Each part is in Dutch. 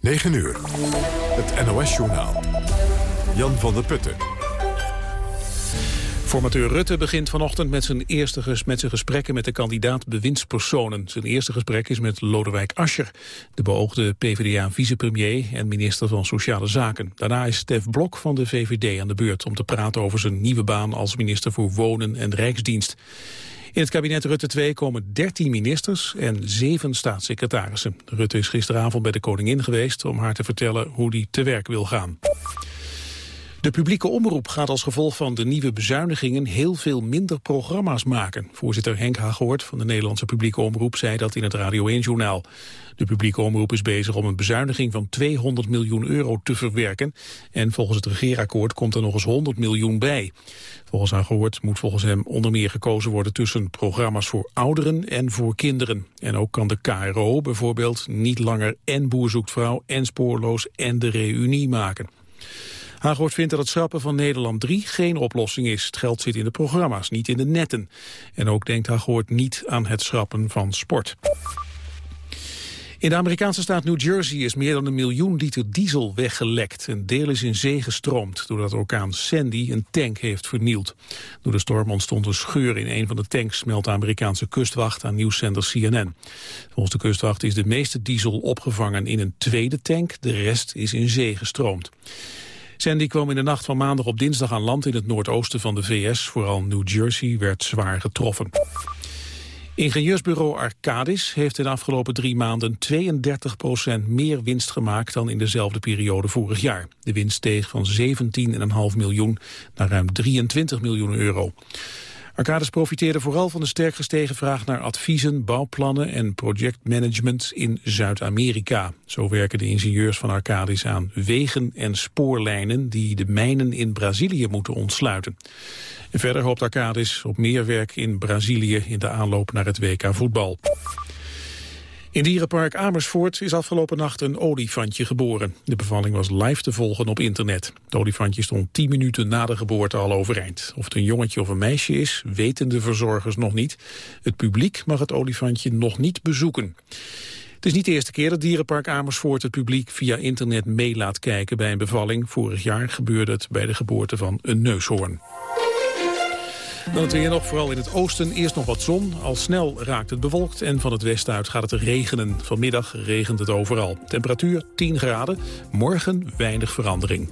9 uur. Het NOS-journaal. Jan van der Putten. Formateur Rutte begint vanochtend met zijn eerste met zijn gesprekken met de kandidaat bewindspersonen. Zijn eerste gesprek is met Lodewijk Asscher, de beoogde PvdA-vicepremier en minister van Sociale Zaken. Daarna is Stef Blok van de VVD aan de beurt om te praten over zijn nieuwe baan als minister voor Wonen en Rijksdienst. In het kabinet Rutte 2 komen 13 ministers en 7 staatssecretarissen. Rutte is gisteravond bij de koningin geweest om haar te vertellen hoe hij te werk wil gaan. De publieke omroep gaat als gevolg van de nieuwe bezuinigingen heel veel minder programma's maken. Voorzitter Henk Hagoort van de Nederlandse publieke omroep zei dat in het Radio 1-journaal. De publieke omroep is bezig om een bezuiniging van 200 miljoen euro te verwerken. En volgens het regeerakkoord komt er nog eens 100 miljoen bij. Volgens Hagoort moet volgens hem onder meer gekozen worden tussen programma's voor ouderen en voor kinderen. En ook kan de KRO bijvoorbeeld niet langer en Boer zoekt vrouw en Spoorloos en de Reunie maken. Hagoort vindt dat het schrappen van Nederland 3 geen oplossing is. Het geld zit in de programma's, niet in de netten. En ook denkt Hagoort niet aan het schrappen van sport. In de Amerikaanse staat New Jersey is meer dan een miljoen liter diesel weggelekt. Een deel is in zee gestroomd doordat orkaan Sandy een tank heeft vernield. Door de storm ontstond een scheur in een van de tanks, meldt de Amerikaanse kustwacht aan nieuwszender CNN. Volgens de kustwacht is de meeste diesel opgevangen in een tweede tank, de rest is in zee gestroomd. Sandy kwam in de nacht van maandag op dinsdag aan land in het noordoosten van de VS. Vooral New Jersey werd zwaar getroffen. Ingenieursbureau Arcadis heeft in de afgelopen drie maanden 32% meer winst gemaakt dan in dezelfde periode vorig jaar. De winst steeg van 17,5 miljoen naar ruim 23 miljoen euro. Arcadis profiteerde vooral van de sterk gestegen vraag naar adviezen, bouwplannen en projectmanagement in Zuid-Amerika. Zo werken de ingenieurs van Arcadis aan wegen en spoorlijnen die de mijnen in Brazilië moeten ontsluiten. En verder hoopt Arcadis op meer werk in Brazilië in de aanloop naar het WK voetbal. In dierenpark Amersfoort is afgelopen nacht een olifantje geboren. De bevalling was live te volgen op internet. Het olifantje stond 10 minuten na de geboorte al overeind. Of het een jongetje of een meisje is, weten de verzorgers nog niet. Het publiek mag het olifantje nog niet bezoeken. Het is niet de eerste keer dat Dierenpark Amersfoort het publiek via internet mee laat kijken bij een bevalling. Vorig jaar gebeurde het bij de geboorte van een neushoorn. Dan het weer nog, vooral in het oosten. Eerst nog wat zon. Al snel raakt het bewolkt en van het westen uit gaat het regenen. Vanmiddag regent het overal. Temperatuur 10 graden. Morgen weinig verandering.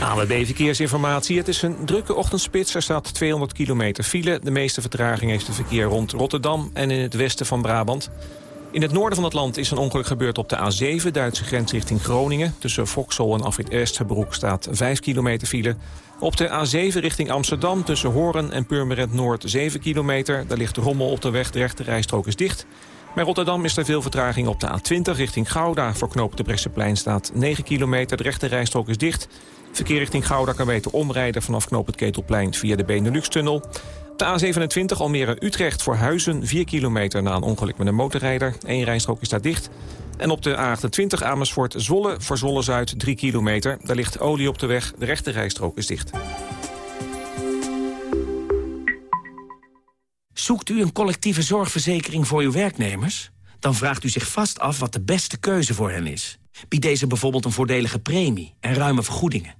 ANWB Verkeersinformatie. Het is een drukke ochtendspits. Er staat 200 kilometer file. De meeste vertraging heeft het verkeer rond Rotterdam en in het westen van Brabant. In het noorden van het land is een ongeluk gebeurd op de A7, Duitse grens richting Groningen. Tussen Vauxhall en Afrit Esterbroek staat 5 kilometer file. Op de A7 richting Amsterdam tussen Horen en Purmerend Noord 7 kilometer. Daar ligt rommel op de weg, de rechte rijstrook is dicht. Bij Rotterdam is er veel vertraging op de A20 richting Gouda. Voor knoop de Bresseplein staat 9 kilometer, de rechte rijstrook is dicht. Verkeer richting Gouda kan beter omrijden vanaf knoop het Ketelplein via de Benelux-tunnel. De A27 Almere-Utrecht voor Huizen 4 kilometer na een ongeluk met een motorrijder. Eén rijstrook is daar dicht. En op de A28 Amersfoort-Zwolle voor Zwolle-Zuid 3 kilometer. Daar ligt olie op de weg, de rechte rijstrook is dicht. Zoekt u een collectieve zorgverzekering voor uw werknemers? Dan vraagt u zich vast af wat de beste keuze voor hen is. Biedt deze bijvoorbeeld een voordelige premie en ruime vergoedingen?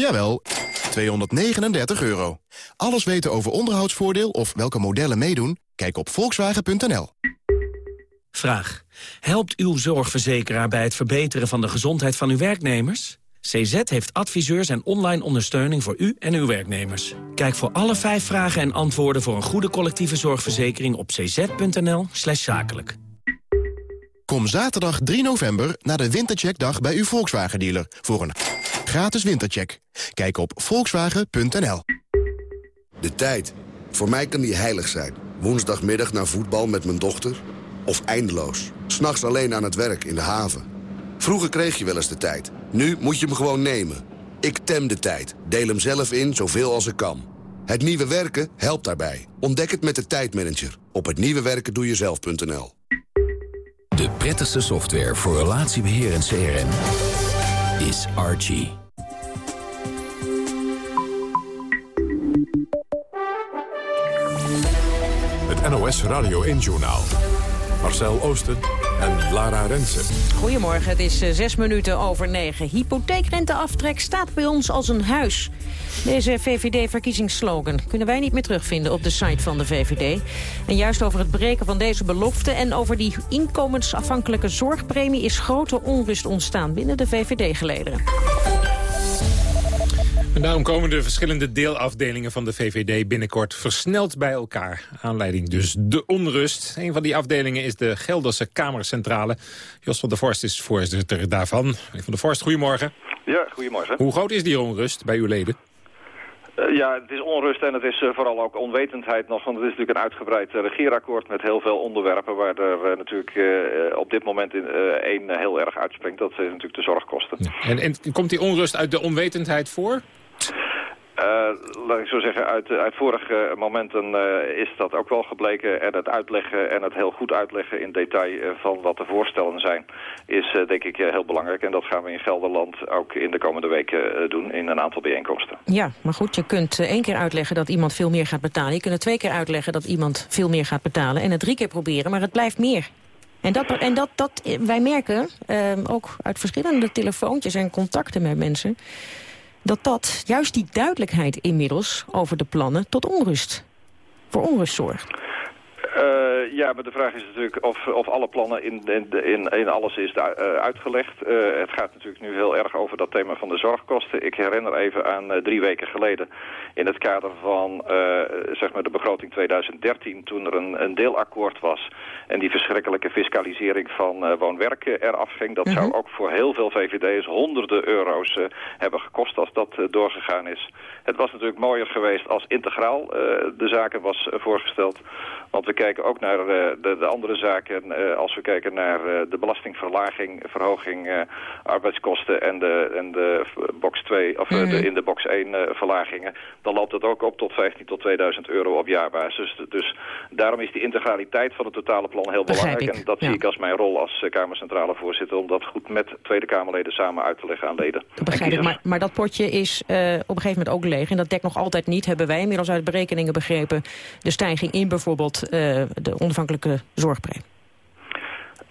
jawel, 239 euro. Alles weten over onderhoudsvoordeel of welke modellen meedoen? Kijk op volkswagen.nl. Vraag. Helpt uw zorgverzekeraar bij het verbeteren van de gezondheid van uw werknemers? CZ heeft adviseurs en online ondersteuning voor u en uw werknemers. Kijk voor alle vijf vragen en antwoorden voor een goede collectieve zorgverzekering op cz.nl zakelijk. Kom zaterdag 3 november naar de Wintercheckdag bij uw Volkswagen-dealer... voor een gratis wintercheck. Kijk op volkswagen.nl. De tijd. Voor mij kan die heilig zijn. Woensdagmiddag naar voetbal met mijn dochter. Of eindeloos. S'nachts alleen aan het werk in de haven. Vroeger kreeg je wel eens de tijd. Nu moet je hem gewoon nemen. Ik tem de tijd. Deel hem zelf in zoveel als ik kan. Het nieuwe werken helpt daarbij. Ontdek het met de tijdmanager. Op hetnieuwewerkendoejezelf.nl De prettigste software voor relatiebeheer en CRM is Archie. Het NOS Radio 1-journaal. Marcel Oosten en Lara Rensen. Goedemorgen, het is eh, zes minuten over negen. Hypotheekrenteaftrek staat bij ons als een huis. Deze VVD-verkiezingsslogan kunnen wij niet meer terugvinden op de site van de VVD. En juist over het breken van deze belofte en over die inkomensafhankelijke zorgpremie... is grote onrust ontstaan binnen de VVD-gelederen. En daarom komen de verschillende deelafdelingen van de VVD binnenkort versneld bij elkaar. Aanleiding dus de onrust. Een van die afdelingen is de Gelderse Kamercentrale. Jos van der Vorst is voorzitter daarvan. Meneer van der Vorst, goedemorgen. Ja, goedemorgen. Hoe groot is die onrust bij uw leden? Uh, ja, het is onrust en het is uh, vooral ook onwetendheid nog. Want het is natuurlijk een uitgebreid uh, regeerakkoord met heel veel onderwerpen... waar er natuurlijk op dit moment in, één heel erg uitspringt. Dat zijn natuurlijk de zorgkosten. En, en komt die onrust uit de onwetendheid voor? Uh, laat ik zo zeggen, uit, uit vorige momenten uh, is dat ook wel gebleken. En het uitleggen en het heel goed uitleggen in detail uh, van wat de voorstellen zijn... is denk ik heel belangrijk. En dat gaan we in Gelderland ook in de komende weken doen in een aantal bijeenkomsten. Ja, maar goed, je kunt één keer uitleggen dat iemand veel meer gaat betalen. Je kunt het twee keer uitleggen dat iemand veel meer gaat betalen. En het drie keer proberen, maar het blijft meer. En, dat, en dat, dat, wij merken, ook uit verschillende telefoontjes en contacten met mensen dat dat, juist die duidelijkheid inmiddels over de plannen... tot onrust, voor onrust zorgt. Uh, ja, maar de vraag is natuurlijk of, of alle plannen in, in, in, in alles is uh, uitgelegd. Uh, het gaat natuurlijk nu heel erg over dat thema van de zorgkosten. Ik herinner even aan drie weken geleden in het kader van zeg maar de begroting 2013... toen er een, een deelakkoord was en die verschrikkelijke fiscalisering van woon-werk eraf ging. Dat zou ook voor heel veel VVD'ers honderden euro's hebben gekost als dat doorgegaan is. Het was natuurlijk mooier geweest als integraal de zaken was voorgesteld... Want we kijken ook naar uh, de, de, andere zaken. Uh, als we kijken naar uh, de belastingverlaging, verhoging arbeidskosten en de, en de box 2, of mm. de, in de box 1 verlagingen. Dan loopt dat ook op tot 15 tot 2000 euro op jaarbasis. Dus daarom is die integraliteit van het totale plan heel belangrijk. En dat ja. zie ik als mijn rol als Kamercentrale voorzitter. Om dat goed met Tweede Kamerleden samen uit te leggen aan leden. Begrijp ik, maar, maar dat potje is op een gegeven moment ook leeg. En dat dekt nog altijd niet, hebben wij inmiddels uit berekeningen begrepen. De stijging in bijvoorbeeld uh, de onafhankelijke zorgpremie?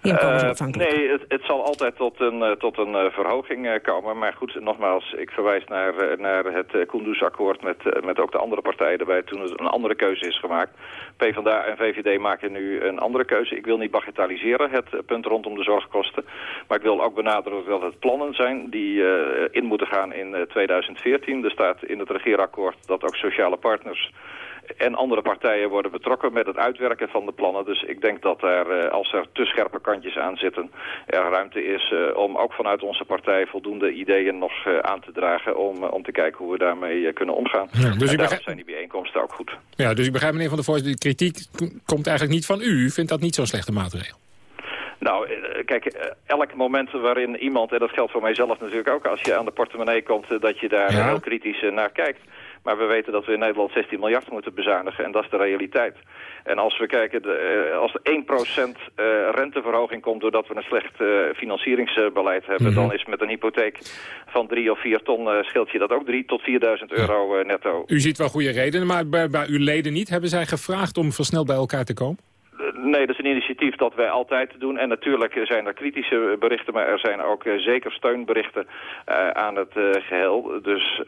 Uh, nee, het, het, zal altijd tot een, uh, tot een uh, verhoging komen. Maar goed, nogmaals, ik verwijs naar, naar het Kunduz-akkoord met, met ook de andere partijen erbij toen er een andere keuze is gemaakt. PvdA en VVD maken nu een andere keuze. Ik wil niet bagatelliseren, het punt rondom de zorgkosten. Maar ik wil ook benadrukken dat het plannen zijn die in moeten gaan in 2014. Er staat in het regeerakkoord dat ook sociale partners en andere partijen worden betrokken met het uitwerken van de plannen. Dus ik denk dat er, als er te scherpe kantjes aan zitten, er ruimte is om ook vanuit onze partij voldoende ideeën nog aan te dragen om, om te kijken hoe we daarmee kunnen omgaan. Ja, dus en daarom zijn die bijeenkomsten ook goed. Ja, dus ik begrijp meneer Van der Voort, de kritiek komt eigenlijk niet van u. U vindt dat niet zo'n slechte maatregel. Nou, kijk, elk moment waarin iemand, en dat geldt voor mijzelf natuurlijk ook... als je aan de portemonnee komt, dat je daar ja. heel kritisch naar kijkt. Maar we weten dat we in Nederland 16 miljard moeten bezuinigen. En dat is de realiteit. En als we kijken, de, als er 1% uh, renteverhoging komt... doordat we een slecht uh, financieringsbeleid hebben... Mm -hmm. dan is met een hypotheek van 3 of 4 ton... Scheelt je dat ook 3 tot 4.000 euro netto. U ziet wel goede redenen, maar bij, bij uw leden niet. Hebben zij gevraagd om versneld bij elkaar te komen? Nee, dat is een initiatief dat wij altijd doen. En natuurlijk zijn er kritische berichten, maar er zijn ook zeker steunberichten aan het geheel. Dus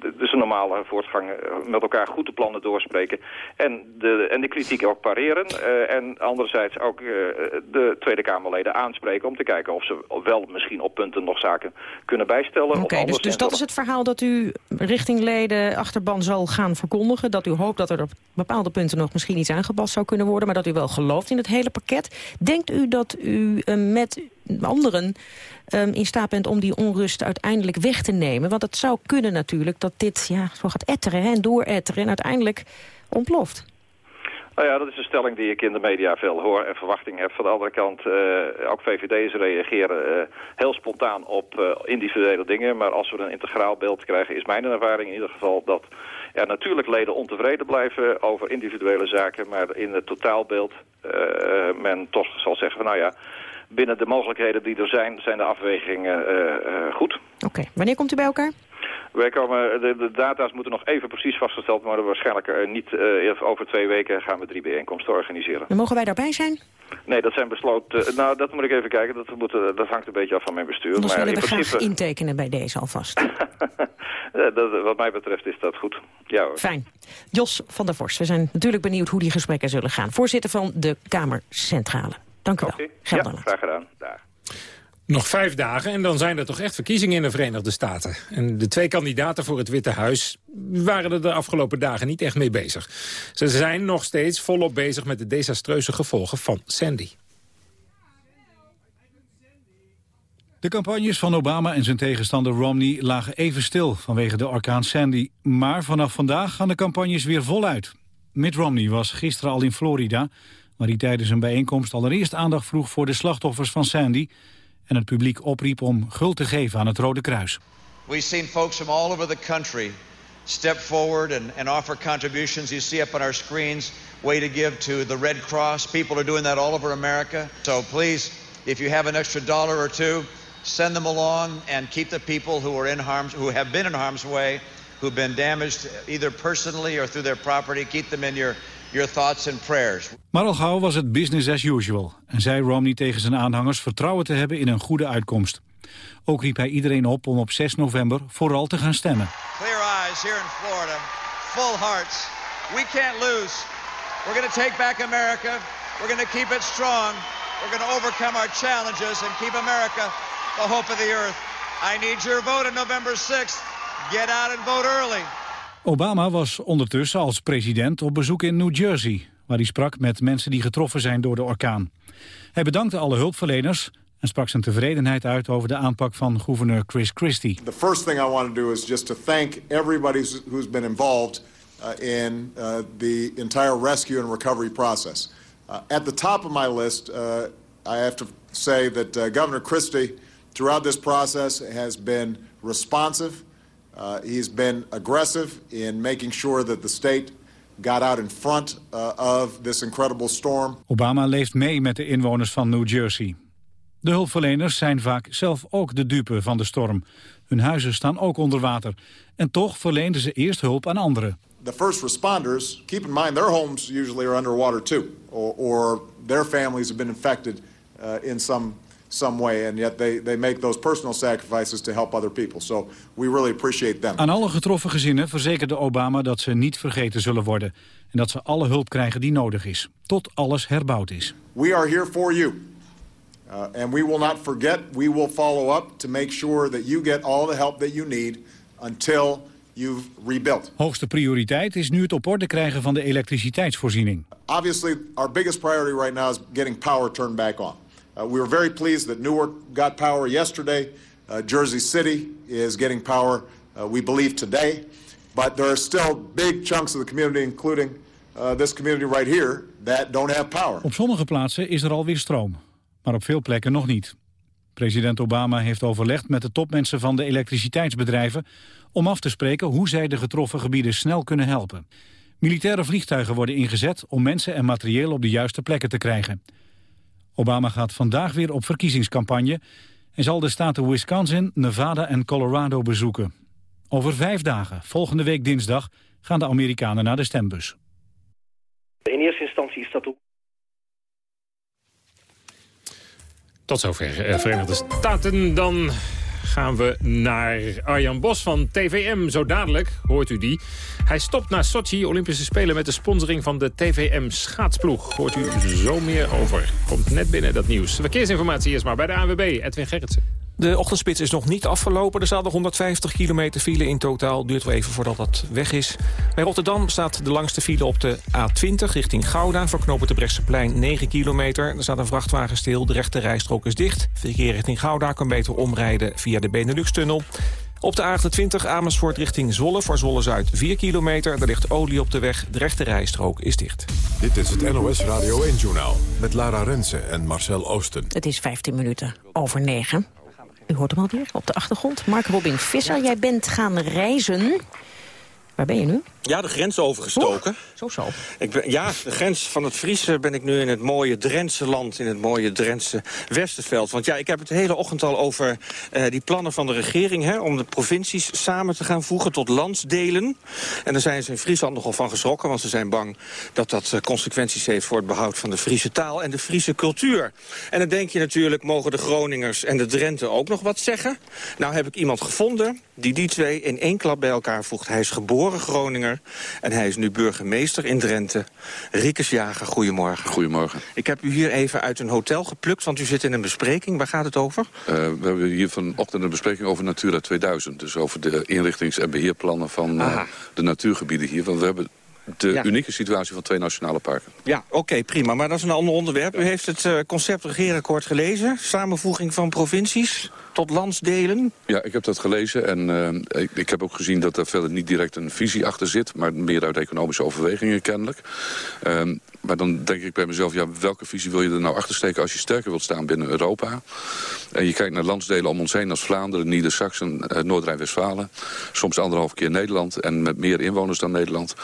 het is een normale voortgang met elkaar goed de plannen doorspreken. En de, en de kritiek ook pareren. en anderzijds ook de Tweede Kamerleden aanspreken om te kijken of ze wel misschien op punten nog zaken kunnen bijstellen. Oké, dus, dus dat is het verhaal dat u richting leden achterban zal gaan verkondigen. Dat u hoopt dat er op bepaalde punten nog misschien iets aangepast zou kunnen worden. Maar dat u wel gelooft in het hele pakket. Denkt u dat u uh, met anderen um, in staat bent om die onrust uiteindelijk weg te nemen? Want het zou kunnen natuurlijk dat dit ja, zo gaat etteren hè, en dooretteren en uiteindelijk ontploft. Nou ja, dat is een stelling die ik in de media veel hoor en verwachting heb. Van de andere kant, uh, ook VVD's reageren uh, heel spontaan op individuele dingen. Maar als we een integraal beeld krijgen, is mijn ervaring in ieder geval dat er natuurlijk leden ontevreden blijven over individuele zaken. Maar in het totaalbeeld men toch zal zeggen van nou ja, binnen de mogelijkheden die er zijn, zijn de afwegingen goed. Oké, wanneer komt u bij elkaar? Wij komen, de, de, data's moeten nog even precies vastgesteld worden. Waarschijnlijk uh, niet uh, over twee weken gaan we drie bijeenkomsten organiseren. En mogen wij daarbij zijn? Nee, dat zijn besloten. Uh, nou, dat moet ik even kijken. Dat, moet, dat hangt een beetje af van mijn bestuur. Dus maar willen we principe... graag intekenen bij deze alvast. dat, wat mij betreft is dat goed. Ja, hoor. Fijn. Jos van der Vorst, we zijn natuurlijk benieuwd hoe die gesprekken zullen gaan. Voorzitter van de Kamercentrale. Dank u okay. wel. Ja, graag gedaan. Daar. Nog vijf dagen en dan zijn er toch echt verkiezingen in de Verenigde Staten. En de twee kandidaten voor het Witte Huis waren er de afgelopen dagen niet echt mee bezig. Ze zijn nog steeds volop bezig met de desastreuze gevolgen van Sandy. De campagnes van Obama en zijn tegenstander Romney lagen even stil vanwege de orkaan Sandy. Maar vanaf vandaag gaan de campagnes weer voluit. Mitt Romney was gisteren al in Florida, waar hij tijdens een bijeenkomst allereerst aandacht vroeg voor de slachtoffers van Sandy en het publiek opriep om guld te geven aan het Rode Kruis. We've seen folks from all over the country step forward and, and offer contributions. You see up on our screens, way to give to the Red Cross. People are doing that all over America. So please, if you have an extra dollar or two, send them along and keep the people who are in harm's, who have been in harm's way, who've been damaged either personally or through their property, keep them in your your thoughts and prayers. Maar al gauw was het business as usual en zei Romney tegen zijn aanhangers vertrouwen te hebben in een goede uitkomst. Ook riep hij iedereen op om op 6 november vooral te gaan stemmen. Clear eyes here in Florida, full hearts. We can't lose. We're going to take back America. We're going to keep it strong. We're going to overcome our challenges and keep America the hope of the earth. I need your vote on November 6th. Get out and vote early. Obama was ondertussen als president op bezoek in New Jersey... waar hij sprak met mensen die getroffen zijn door de orkaan. Hij bedankte alle hulpverleners en sprak zijn tevredenheid uit over de aanpak van gouverneur Chris Christie. The first thing I want to do is just to thank everybody who's been involved uh, in uh, the entire rescue and recovery process. Uh, at the top of my list, uh, I have to say that Governor Christie throughout this process has been responsive uh, he's been aggressive in making sure that the state got out in front uh, of this incredible storm. Obama leeft mee met de inwoners van New Jersey. De hulpverleners zijn vaak zelf ook de dupe van de storm. Hun huizen staan ook onder water. En toch verleenden ze eerst hulp aan anderen. The first responders, keep in mind their homes usually are underwater too. Or, or their families have been infected uh, in some some way, and yet they, they make those personal sacrifices to help other people. So we really appreciate them. Aan alle getroffen gezinnen verzekerde Obama dat ze niet vergeten zullen worden en dat ze alle hulp krijgen die nodig is, tot alles herbouwd is. We are here for you. Uh, and we will not forget, we will follow up to make sure that you get all the help that you need until you've rebuilt. Hoogste prioriteit is nu het op orde krijgen van de elektriciteitsvoorziening. Obviously, our biggest priority right now is getting power turned back on. Uh, we were very pleased that Newark got power yesterday. Uh, Jersey City is getting power, uh, we believe, today. But there are still big chunks of the community, including this community right here, that don't have power. Op sommige plaatsen is er alweer stroom, maar op veel plekken nog niet. President Obama heeft overlegd met de topmensen van de elektriciteitsbedrijven... om af te spreken hoe zij de getroffen gebieden snel kunnen helpen. Militaire vliegtuigen worden ingezet om mensen en materieel op de juiste plekken te krijgen. Obama gaat vandaag weer op verkiezingscampagne... en zal de staten Wisconsin, Nevada en Colorado bezoeken. Over vijf dagen, volgende week dinsdag, gaan de Amerikanen naar de stembus. In eerste instantie is dat ook... Tot zover uh, Verenigde Staten. Dan gaan we naar Arjan Bos van TVM. Zo dadelijk hoort u die. Hij stopt na Sochi Olympische Spelen met de sponsoring van de TVM schaatsploeg. Hoort u zo meer over. Komt net binnen dat nieuws. Verkeersinformatie is maar bij de ANWB. Edwin Gerritsen. De ochtendspits is nog niet afgelopen. Er staat nog 150 kilometer file in totaal. Duurt wel even voordat dat weg is. Bij Rotterdam staat de langste file op de A20 richting Gouda. Voor knopen de Brechtseplein 9 kilometer. Er staat een vrachtwagen stil. De rechte rijstrook is dicht. Verkeer richting Gouda kan beter omrijden via de Benelux-tunnel. Op de A28 Amersfoort richting Zwolle voor Zwolle-Zuid 4 kilometer. Er ligt olie op de weg. De rechte rijstrook is dicht. Dit is het NOS Radio 1-journaal met Lara Rensen en Marcel Oosten. Het is 15 minuten over 9. U hoort hem alweer op de achtergrond. Mark Robin Visser, jij bent gaan reizen. Waar ben je nu? Ja, de grens overgestoken. zo zo. Ik ben, ja, de grens van het Friese ben ik nu in het mooie Drentse land... in het mooie Drentse Westerveld. Want ja, ik heb het de hele ochtend al over uh, die plannen van de regering... Hè, om de provincies samen te gaan voegen tot landsdelen. En daar zijn ze in Friesland nogal van geschrokken... want ze zijn bang dat dat uh, consequenties heeft... voor het behoud van de Friese taal en de Friese cultuur. En dan denk je natuurlijk, mogen de Groningers en de Drenthe ook nog wat zeggen? Nou heb ik iemand gevonden die die twee in één klap bij elkaar voegt. Hij is geboren Groninger en hij is nu burgemeester in Drenthe. Riekes Jager, goedemorgen. Goedemorgen. Ik heb u hier even uit een hotel geplukt, want u zit in een bespreking. Waar gaat het over? Uh, we hebben hier vanochtend een bespreking over Natura 2000. Dus over de inrichtings- en beheerplannen van uh, de natuurgebieden hier. Want we hebben de unieke situatie van twee nationale parken. Ja, oké, prima. Maar dat is een ander onderwerp. U heeft het uh, concept regeerakkoord gelezen. Samenvoeging van provincies tot landsdelen. Ja, ik heb dat gelezen en uh, ik, ik, heb ook gezien dat er verder niet direct een visie achter zit... maar meer uit economische overwegingen kennelijk. Uh, maar dan denk ik bij mezelf, ja, welke visie wil je er nou achter steken... als je sterker wilt staan binnen Europa? En je kijkt naar landsdelen om ons heen als Vlaanderen, Nieder-Saxen, uh, Noord-Rijn-Westfalen. Soms anderhalf keer Nederland en met meer inwoners dan Nederland.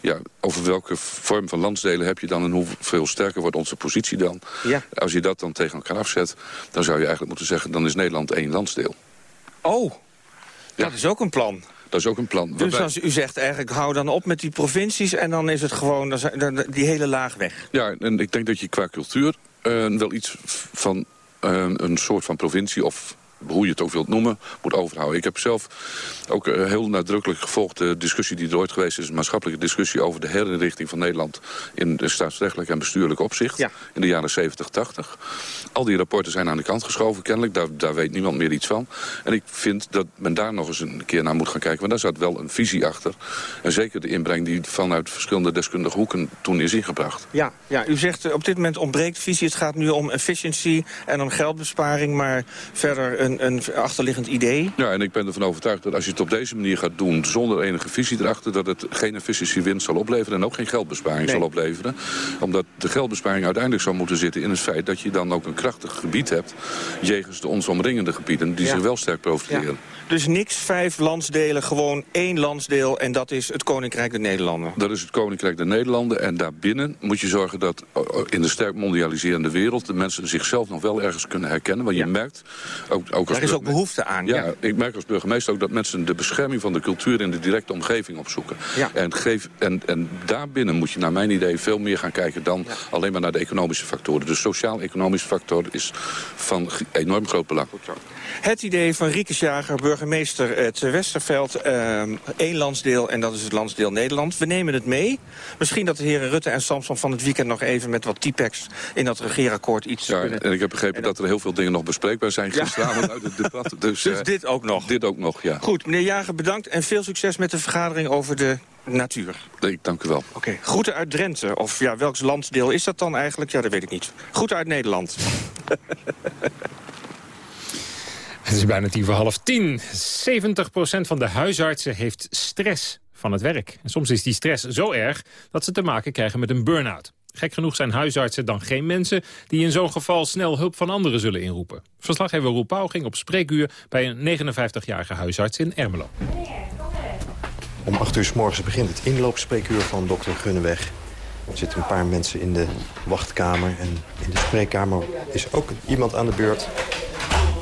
Ja, over welke vorm van landsdelen heb je dan en hoeveel sterker wordt onze positie dan? Ja. Als je dat dan tegen elkaar afzet, dan zou je eigenlijk moeten zeggen... dan is Nederland één landsdeel. Oh, ja. dat is ook een plan. Dat is ook een plan. Dus als u zegt eigenlijk hou dan op met die provincies... en dan is het gewoon dan, die hele laag weg. Ja, en ik denk dat je qua cultuur uh, wel iets van uh, een soort van provincie... of hoe je het ook wilt noemen, moet overhouden. Ik heb zelf ook uh, heel nadrukkelijk gevolgd de discussie die er ooit geweest is... een maatschappelijke discussie over de herinrichting van Nederland... in de staatsrechtelijk en bestuurlijk opzicht ja. in de jaren 70, 80. Al die rapporten zijn aan de kant geschoven, kennelijk. Daar, daar weet niemand meer iets van. En ik vind dat men daar nog eens een keer naar moet gaan kijken. Want daar zat wel een visie achter. En zeker de inbreng die vanuit verschillende deskundige hoeken toen is ingebracht. Ja, ja u zegt op dit moment ontbreekt visie. Het gaat nu om efficiency en om geldbesparing... maar verder een achterliggend idee. Ja, en ik ben ervan overtuigd dat als je het op deze manier gaat doen... zonder enige visie erachter, dat het geen efficiëntiewinst zal opleveren... en ook geen geldbesparing Nee. zal opleveren. Omdat de geldbesparing uiteindelijk zou moeten zitten in het feit... dat je dan ook een krachtig gebied hebt... jegens de ons omringende gebieden, die Ja. zich wel sterk profileren. Ja. Dus niks vijf landsdelen, gewoon één landsdeel... en dat is het Koninkrijk der Nederlanden. Dat is het Koninkrijk der Nederlanden. En daarbinnen moet je zorgen dat uh, in de sterk mondialiserende wereld... de mensen zichzelf nog wel ergens kunnen herkennen. Want je merkt, ook, ook als Daar is ook behoefte aan. Ja, Ja. ik merk als burgemeester ook dat mensen de bescherming van de cultuur... in de directe omgeving opzoeken. Ja. En, geef, en, en daarbinnen moet je naar mijn idee veel meer gaan kijken... dan alleen maar naar de economische factoren. De sociaal-economische factor is van enorm groot belang. Het idee van Riekes Jager, burgemeester het Westerveld... ehm, één landsdeel en dat is het landsdeel Nederland. We nemen het mee. Misschien dat de heren Rutte en Samson van het weekend nog even... met wat typex in dat regeerakkoord iets Ja, kunnen... en ik heb begrepen dat er heel veel dingen nog bespreekbaar zijn gisteravond uit het debat. Dus, Dus eh, dit ook nog. dit ook nog, ja. Goed, meneer Jager, bedankt en veel succes met de vergadering over de natuur. Ik dank u wel. Oké, groeten uit Drenthe. Of ja, welk landsdeel is dat dan eigenlijk? Ja, dat weet ik niet. Groeten uit Nederland. Het is bijna tien voor half tien. 70% van de huisartsen heeft stress van het werk. En soms is die stress zo erg dat ze te maken krijgen met een burn-out. Gek genoeg zijn huisartsen dan geen mensen... die in zo'n geval snel hulp van anderen zullen inroepen. Verslaggever Roel Pauw ging op spreekuur... bij een 59-jarige huisarts in Ermelo. Om 8 uur s morgens begint het inloopspreekuur van dokter Gunneweg. Er zitten een paar mensen in de wachtkamer. En in de spreekkamer is ook iemand aan de beurt.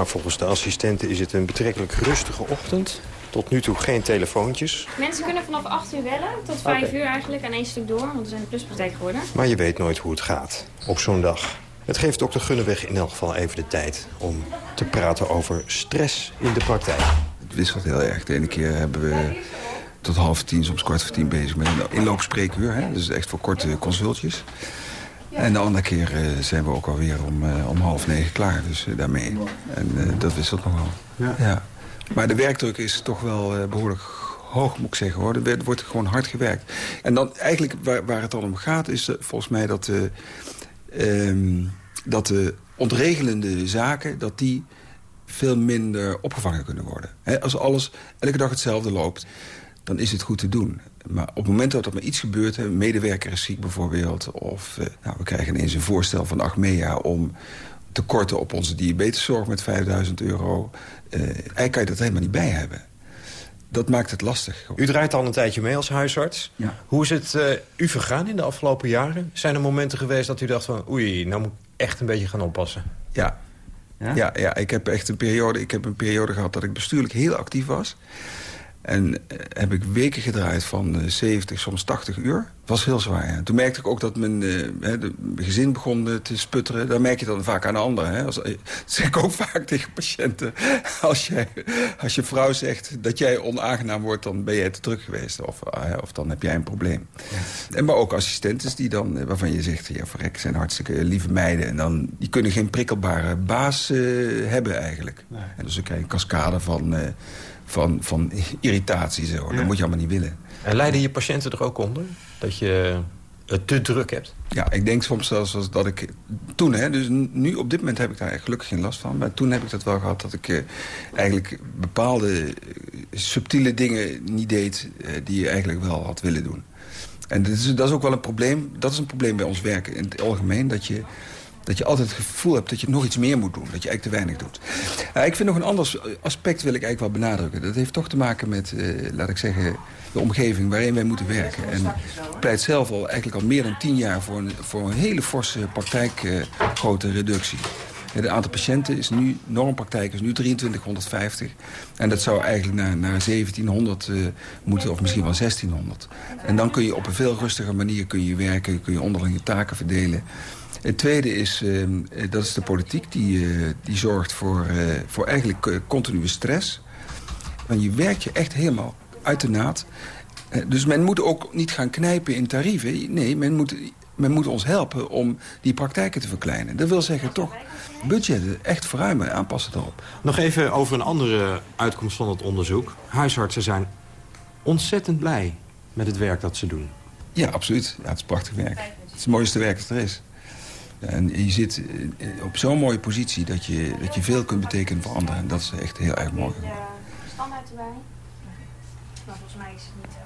Maar volgens de assistenten is het een betrekkelijk rustige ochtend. Tot nu toe geen telefoontjes. Mensen kunnen vanaf 8 uur bellen, tot 5 Oké. uur eigenlijk, aan één stuk door, want we zijn de pluspraktijk geworden. Maar je weet nooit hoe het gaat op zo'n dag. Het geeft dokter Gunneweg in elk geval even de tijd om te praten over stress in de praktijk. Het wisselt heel erg. De ene keer hebben we tot half tien, soms kwart voor tien bezig met een inloopspreekuur. Hè? Dus echt voor korte consultjes. En de andere keer eh, zijn we ook alweer om, eh, om half negen klaar. Dus eh, daarmee. En dat wisselt nog wel. Ja. Maar de werkdruk is toch wel eh, behoorlijk hoog, moet ik zeggen. hoor. Er wordt gewoon hard gewerkt. En dan eigenlijk waar, waar het dan om gaat, is volgens mij dat, de ehm, dat de ontregelende zaken... dat die veel minder opgevangen kunnen worden. Als alles elke dag hetzelfde loopt, dan is het goed te doen. Maar op het moment dat er maar iets gebeurt... hè, een medewerker is ziek bijvoorbeeld... of eh, nou, we krijgen ineens een voorstel van Achmea... om te korten op onze diabeteszorg met 5000 euro... eh, eigenlijk kan je dat helemaal niet bij hebben. Dat maakt het lastig. U draait al een tijdje mee als huisarts. Ja. Hoe is het eh, u vergaan in de afgelopen jaren? Zijn er momenten geweest dat u dacht van... oei, nou moet ik echt een beetje gaan oppassen? Ja. Ja? Ja, ik heb echt een periode, ik heb een periode gehad dat ik bestuurlijk heel actief was. En eh, heb ik weken gedraaid van eh, 70, soms 80 uur. Het was heel zwaar. Toen merkte ik ook dat mijn, eh, hè, de, gezin begon eh, te sputteren. Dan merk je dan vaak aan de ander. Hè. Als, eh, dat zeg ik ook vaak tegen patiënten. Als, jij, als je vrouw zegt dat jij onaangenaam wordt... dan ben jij te druk geweest. Of, of dan heb jij een probleem. En maar ook assistentes die dan, eh, waarvan je zegt... ja, verrek, zijn hartstikke lieve meiden. En dan, die kunnen geen prikkelbare baas eh, hebben eigenlijk. En dus dan krijg je een cascade van, eh, van, van irritatie. Zo. Dat moet je allemaal niet willen. En lijden je patiënten er ook onder? Dat je het te druk hebt? Ja, ik denk soms zelfs dat ik... Toen, hè, dus nu op dit moment heb ik daar gelukkig geen last van. Maar toen heb ik dat wel gehad dat ik eh, eigenlijk bepaalde eh, subtiele dingen niet deed... eh, die je eigenlijk wel had willen doen. En dat is, dat is ook wel een probleem. Dat is een probleem bij ons werken in het algemeen. Dat je, dat je altijd het gevoel hebt dat je nog iets meer moet doen. Dat je eigenlijk te weinig doet. Uh, ik vind nog een ander aspect wil ik eigenlijk wel benadrukken. Dat heeft toch te maken met, uh, laat ik zeggen, de omgeving waarin wij moeten werken. En ik pleit zelf al eigenlijk al meer dan tien jaar voor een, voor een hele forse praktijkgrote uh, reductie. Het aantal patiënten is nu, normpraktijk is nu 2350. En dat zou eigenlijk naar, naar 1700 uh, moeten, of misschien wel 1600. En dan kun je op een veel rustiger manier kun je werken, kun je onderlinge taken verdelen. Het tweede is, uh, dat is de politiek, die, uh, die zorgt voor, uh, voor eigenlijk continue stress. Want je werkt je echt helemaal uit de naad. dus men moet ook niet gaan knijpen in tarieven. Nee, men moet, men moet ons helpen om die praktijken te verkleinen. Dat wil zeggen toch budgetten echt verruimen, aanpassen daarop. Nog even over een andere uitkomst van het onderzoek. Huisartsen zijn ontzettend blij met het werk dat ze doen. Ja, absoluut. Ja, het is prachtig werk. Het is het mooiste werk dat er is. En je zit op zo'n mooie positie dat je, dat je veel kunt betekenen voor anderen. En dat is echt heel erg mooi. Standaard erbij. Maar volgens mij is het niet...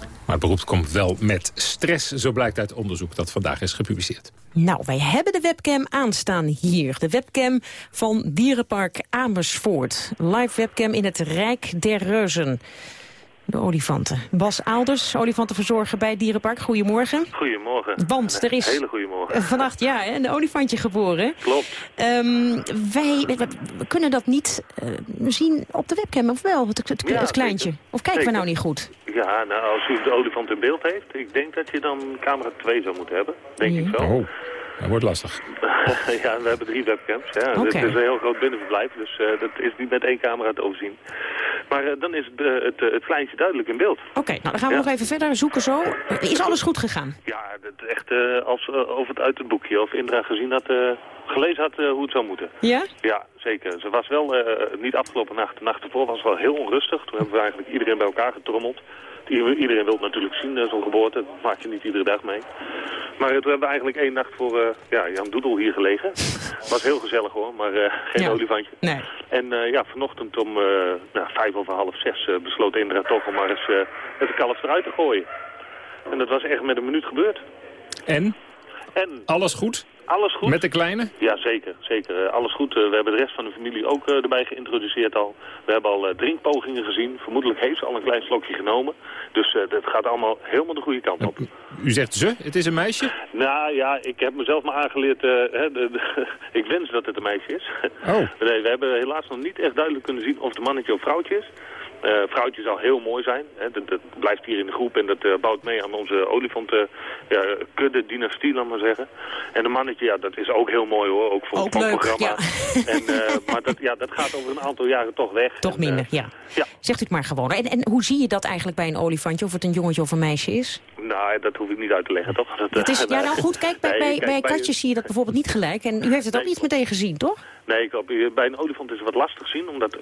Maar het beroep komt wel met stress, zo blijkt uit onderzoek dat vandaag is gepubliceerd. Nou, wij hebben de webcam aanstaan hier. De webcam van Dierenpark Amersfoort. Live webcam in het Rijk der Reuzen. De olifanten. Bas Aalders, olifantenverzorger bij Dierenpark. Goedemorgen. Goedemorgen. Want er is Hele goedemorgen. vannacht ja, een olifantje geboren. Klopt. Um, wij, we kunnen dat niet uh, zien op de webcam, of wel? Het, het, ja, het kleintje. Zeker. Of kijken zeker. we nou niet goed? Ja, nou, als u de olifant in beeld heeft, ik denk dat je dan camera 2 zou moeten hebben. Denk ja. ik zo. Oh. Dat wordt lastig. ja, we hebben drie webcams. Ja. Okay. Het is een heel groot binnenverblijf, dus uh, dat is niet met één camera te overzien. Maar uh, dan is het, uh, het, het kleintje duidelijk in beeld. Oké, okay, nou dan gaan we ja. nog even verder zoeken zo. Is alles goed gegaan? Ja, het echt als of het uit het boekje. Of Indra gezien had, gelezen had hoe het zou moeten. Ja? Ja, zeker. Ze was wel niet afgelopen nacht. De nacht ervoor was wel heel onrustig. Toen hebben we eigenlijk iedereen bij elkaar getrommeld. Iedereen wil natuurlijk zien, zo'n geboorte. Dat maak je niet iedere dag mee. Maar hebben we eigenlijk één nacht voor uh, ja, Jan Doedel hier gelegen. Was heel gezellig hoor, maar uh, geen ja. olifantje. Nee. En uh, ja, vanochtend om nou, vijf over half zes besloot Indra toch om maar eens het kalf eruit te gooien. En dat was echt met een minuut gebeurd. En? En? Alles goed? Alles goed. Met de kleine? Ja, zeker. zeker. Uh, alles goed. Uh, we hebben de rest van de familie ook uh, erbij geïntroduceerd al. We hebben al drinkpogingen gezien. Vermoedelijk heeft ze al een klein slokje genomen. Dus het gaat allemaal helemaal de goede kant op. U zegt ze? Het is een meisje? Nou ja, ik heb mezelf maar aangeleerd... hè, de, de, ik wens dat het een meisje is. Oh. nee, we hebben helaas nog niet echt duidelijk kunnen zien of het mannetje of vrouwtje is. Uh, vrouwtje zal heel mooi zijn. Hè. Dat, dat, blijft hier in de groep en dat uh, bouwt mee aan onze olifanten ja, kudde dynastie, laat maar zeggen. En een mannetje, ja, dat is ook heel mooi hoor, ook voor ook het leuk, programma. Ja. En, maar dat, ja, dat gaat over een aantal jaren toch weg. Toch en, minder, ja. ja. Zegt u het maar gewoon. En, en hoe zie je dat eigenlijk bij een olifantje, of het een jongetje of een meisje is? Nou, dat hoef ik niet uit te leggen, toch? Dat, is, ja, nou goed, kijk, bij, Nee, bij, kijk, bij katjes zie je dat bijvoorbeeld niet gelijk. En u heeft het ook niet meteen gezien, toch? Nee, ik bij een olifant is het wat lastig zien, omdat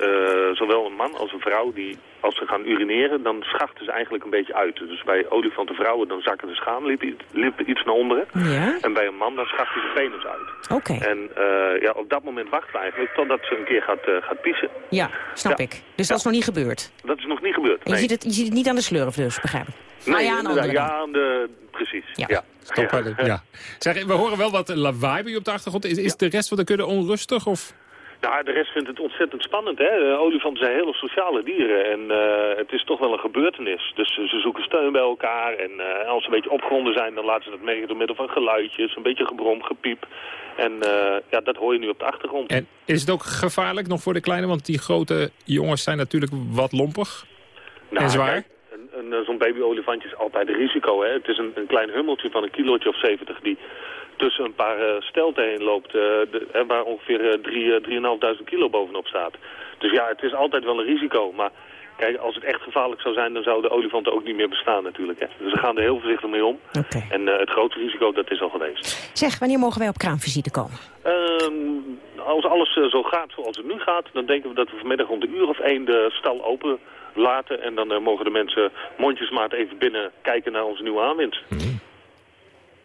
zowel een man als een vrouw, die, als ze gaan urineren, dan schachten ze eigenlijk een beetje uit. Dus bij olifantenvrouwen dan zakken de schaamlippen lippen iets naar onderen. Ja. En bij een man dan schachten ze penis uit. Oké. En uh, ja, op dat moment wachten we eigenlijk totdat ze een keer gaat, uh, gaat pissen. Ja, snap Ja. ik. Dus dat is nog niet gebeurd. Dat is nog niet gebeurd, nee. je, ziet het, je ziet het niet aan de slurf dus, begrijp ik. Nee, Ah ja, aan de inderdaad, andere ja, aan de, precies. Ja. Ja. Stoppen, ja. Zeg, we horen wel wat lawaai bij u op de achtergrond. Is, is de rest van de kudde onrustig? Of? Nou, de rest vindt het ontzettend spannend. Hè? Eh, Olifanten zijn hele sociale dieren en uh, het is toch wel een gebeurtenis. Dus ze zoeken steun bij elkaar en uh, als ze een beetje opgewonden zijn... dan laten ze dat merken door middel van geluidjes, een beetje gebrom, gepiep. En ja, dat hoor je nu op de achtergrond. En is het ook gevaarlijk nog voor de kleine? Want die grote jongens zijn natuurlijk wat lompig nou, en zwaar. Kijk, een- Zo'n babyolifantje is altijd een risico. Hè? Het is een, een klein hummeltje van een kilootje of 70 die tussen een paar eh, stelten heen loopt, eh, de, hè, waar ongeveer eh, drie, eh, 3.500 kilo bovenop staat. Dus ja, het is altijd wel een risico. Maar kijk, als het echt gevaarlijk zou zijn, dan zouden olifanten ook niet meer bestaan natuurlijk. Hè. Dus we gaan er heel voorzichtig mee om. Oké. En eh, het grootste risico, dat is al geweest. Zeg, wanneer mogen wij op kraamvisite komen? Ehm, als alles zo gaat zoals het nu gaat, dan denken we dat we vanmiddag rond een uur of één de stal open laten. En dan mogen de mensen mondjesmaat even binnen kijken naar onze nieuwe aanwinst.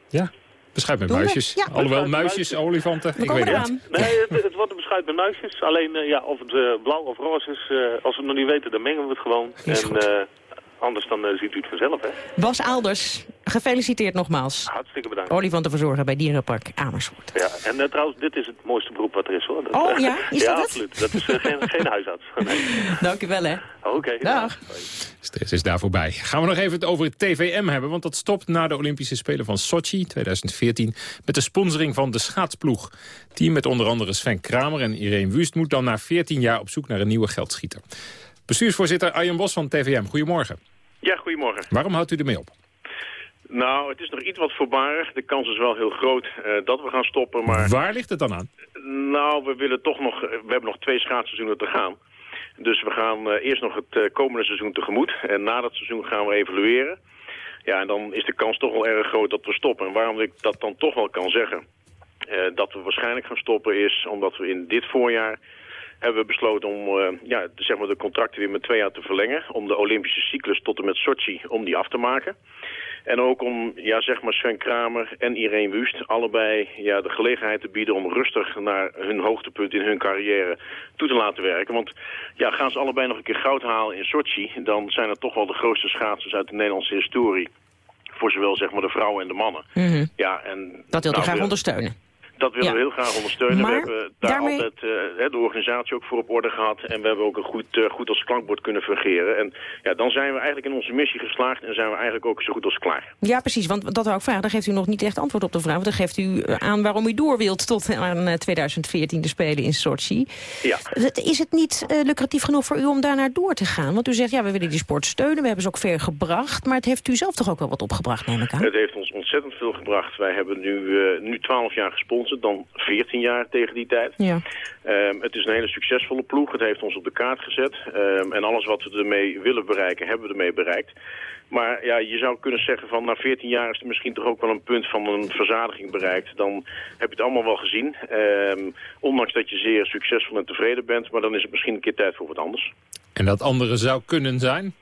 Ja, beschuit met Doen muisjes. Ja. Alhoewel, muisjes, olifanten, ik weet het niet. Nee, het, het wordt een beschuit met muisjes. Alleen eh, ja, of het eh, blauw of roze is, eh, als we het nog niet weten, dan mengen we het gewoon. Is en goed. eh, anders dan ziet u het vanzelf, hè. Bas Aalders, gefeliciteerd nogmaals. Hartstikke bedankt. Olifantenverzorger bij Dierenpark Amersfoort. Ja, en eh, trouwens, dit is het mooiste beroep wat er is, hoor. Dat, Oh, eh, ja? Is ja, dat het? absoluut. Dat is eh, geen, geen huisarts. Nee. Dank u wel, hè. Oké. Dag. Stress is daar voorbij. Gaan we nog even het over het TVM hebben, want dat stopt na de Olympische Spelen van Sochi 2014 met de sponsoring van de schaatsploeg. Team met onder andere Sven Kramer en Irene Wust moet dan na 14 jaar op zoek naar een nieuwe geldschieter. Bestuursvoorzitter Arjen Bos van TVM, goedemorgen. Ja, goedemorgen. Waarom houdt u ermee op? Nou, het is nog iets wat voorbarig. De kans is wel heel groot eh, dat we gaan stoppen, maar... Waar ligt het dan aan? Nou, we willen toch nog... We hebben nog twee schaatsseizoenen te gaan. Dus we gaan eh, eerst nog het eh, komende seizoen tegemoet. En na dat seizoen gaan we evalueren. Ja, en dan is de kans toch wel erg groot dat we stoppen. En waarom ik dat dan toch wel kan zeggen... dat we waarschijnlijk gaan stoppen is omdat we in dit voorjaar hebben we besloten om ja, de- zeg maar de contracten weer met twee jaar te verlengen. Om de Olympische cyclus tot en met Sochi, om die af te maken. En ook om, ja, zeg maar Sven Kramer en Irene Wust allebei ja, de gelegenheid te bieden om rustig naar hun hoogtepunt in hun carrière toe te laten werken. Want ja, gaan ze allebei nog een keer goud halen in Sochi, dan zijn het toch wel de grootste schaatsers uit de Nederlandse historie. Voor zowel zeg maar de vrouwen en de mannen. Mhm. Ja, en, Dat wilt u nou, graag ondersteunen. Dat willen Ja. we heel graag ondersteunen. Maar we hebben daar daarmee- altijd eh, de organisatie ook voor op orde gehad. En we hebben ook een goed, eh, goed als klankbord kunnen fungeren. En ja, dan zijn we eigenlijk in onze missie geslaagd en zijn we eigenlijk ook zo goed als klaar. Ja, precies, want dat wou ik vragen. Daar geeft u nog niet echt antwoord op de vraag. Want dan geeft u eh, aan waarom u door wilt tot aan eh, 2014 de Spelen in Sochi. Ja. Is het niet lucratief genoeg voor u om daarnaar door te gaan? Want u zegt, ja, we willen die sport steunen. We hebben ze ook ver gebracht. Maar het heeft u zelf toch ook wel wat opgebracht, neem ik aan? Het heeft ons ontzettend veel gebracht. Wij hebben nu, nu 12 jaar gesponsord, dan 14 jaar tegen die tijd. Ja. Ehm, het is een hele succesvolle ploeg. Het heeft ons op de kaart gezet. Ehm, en alles wat we ermee willen bereiken, hebben we ermee bereikt. Maar ja, je zou kunnen zeggen van na 14 jaar is er misschien toch ook wel een punt van een verzadiging bereikt. Dan heb je het allemaal wel gezien. Ehm, ondanks dat je zeer succesvol en tevreden bent. Maar dan is het misschien een keer tijd voor wat anders. En dat andere zou kunnen zijn?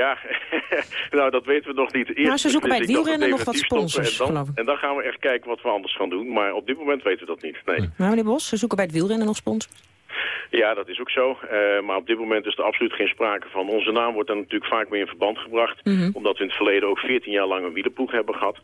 Ja, nou dat weten we nog niet. Eerst Nou, ze zoeken bij het wielrennen nog wat sponsors, En geloof dan, ik. en dan gaan we echt kijken wat we anders gaan doen. Maar op dit moment weten we dat niet. Nee. Maar meneer Bos, ze zoeken bij het wielrennen nog sponsors. Ja, dat is ook zo. Eh, maar op dit moment is er absoluut geen sprake van. Onze naam wordt daar natuurlijk vaak mee in verband gebracht. Mhm. Omdat we in het verleden ook 14 jaar lang een wielerploeg hebben gehad.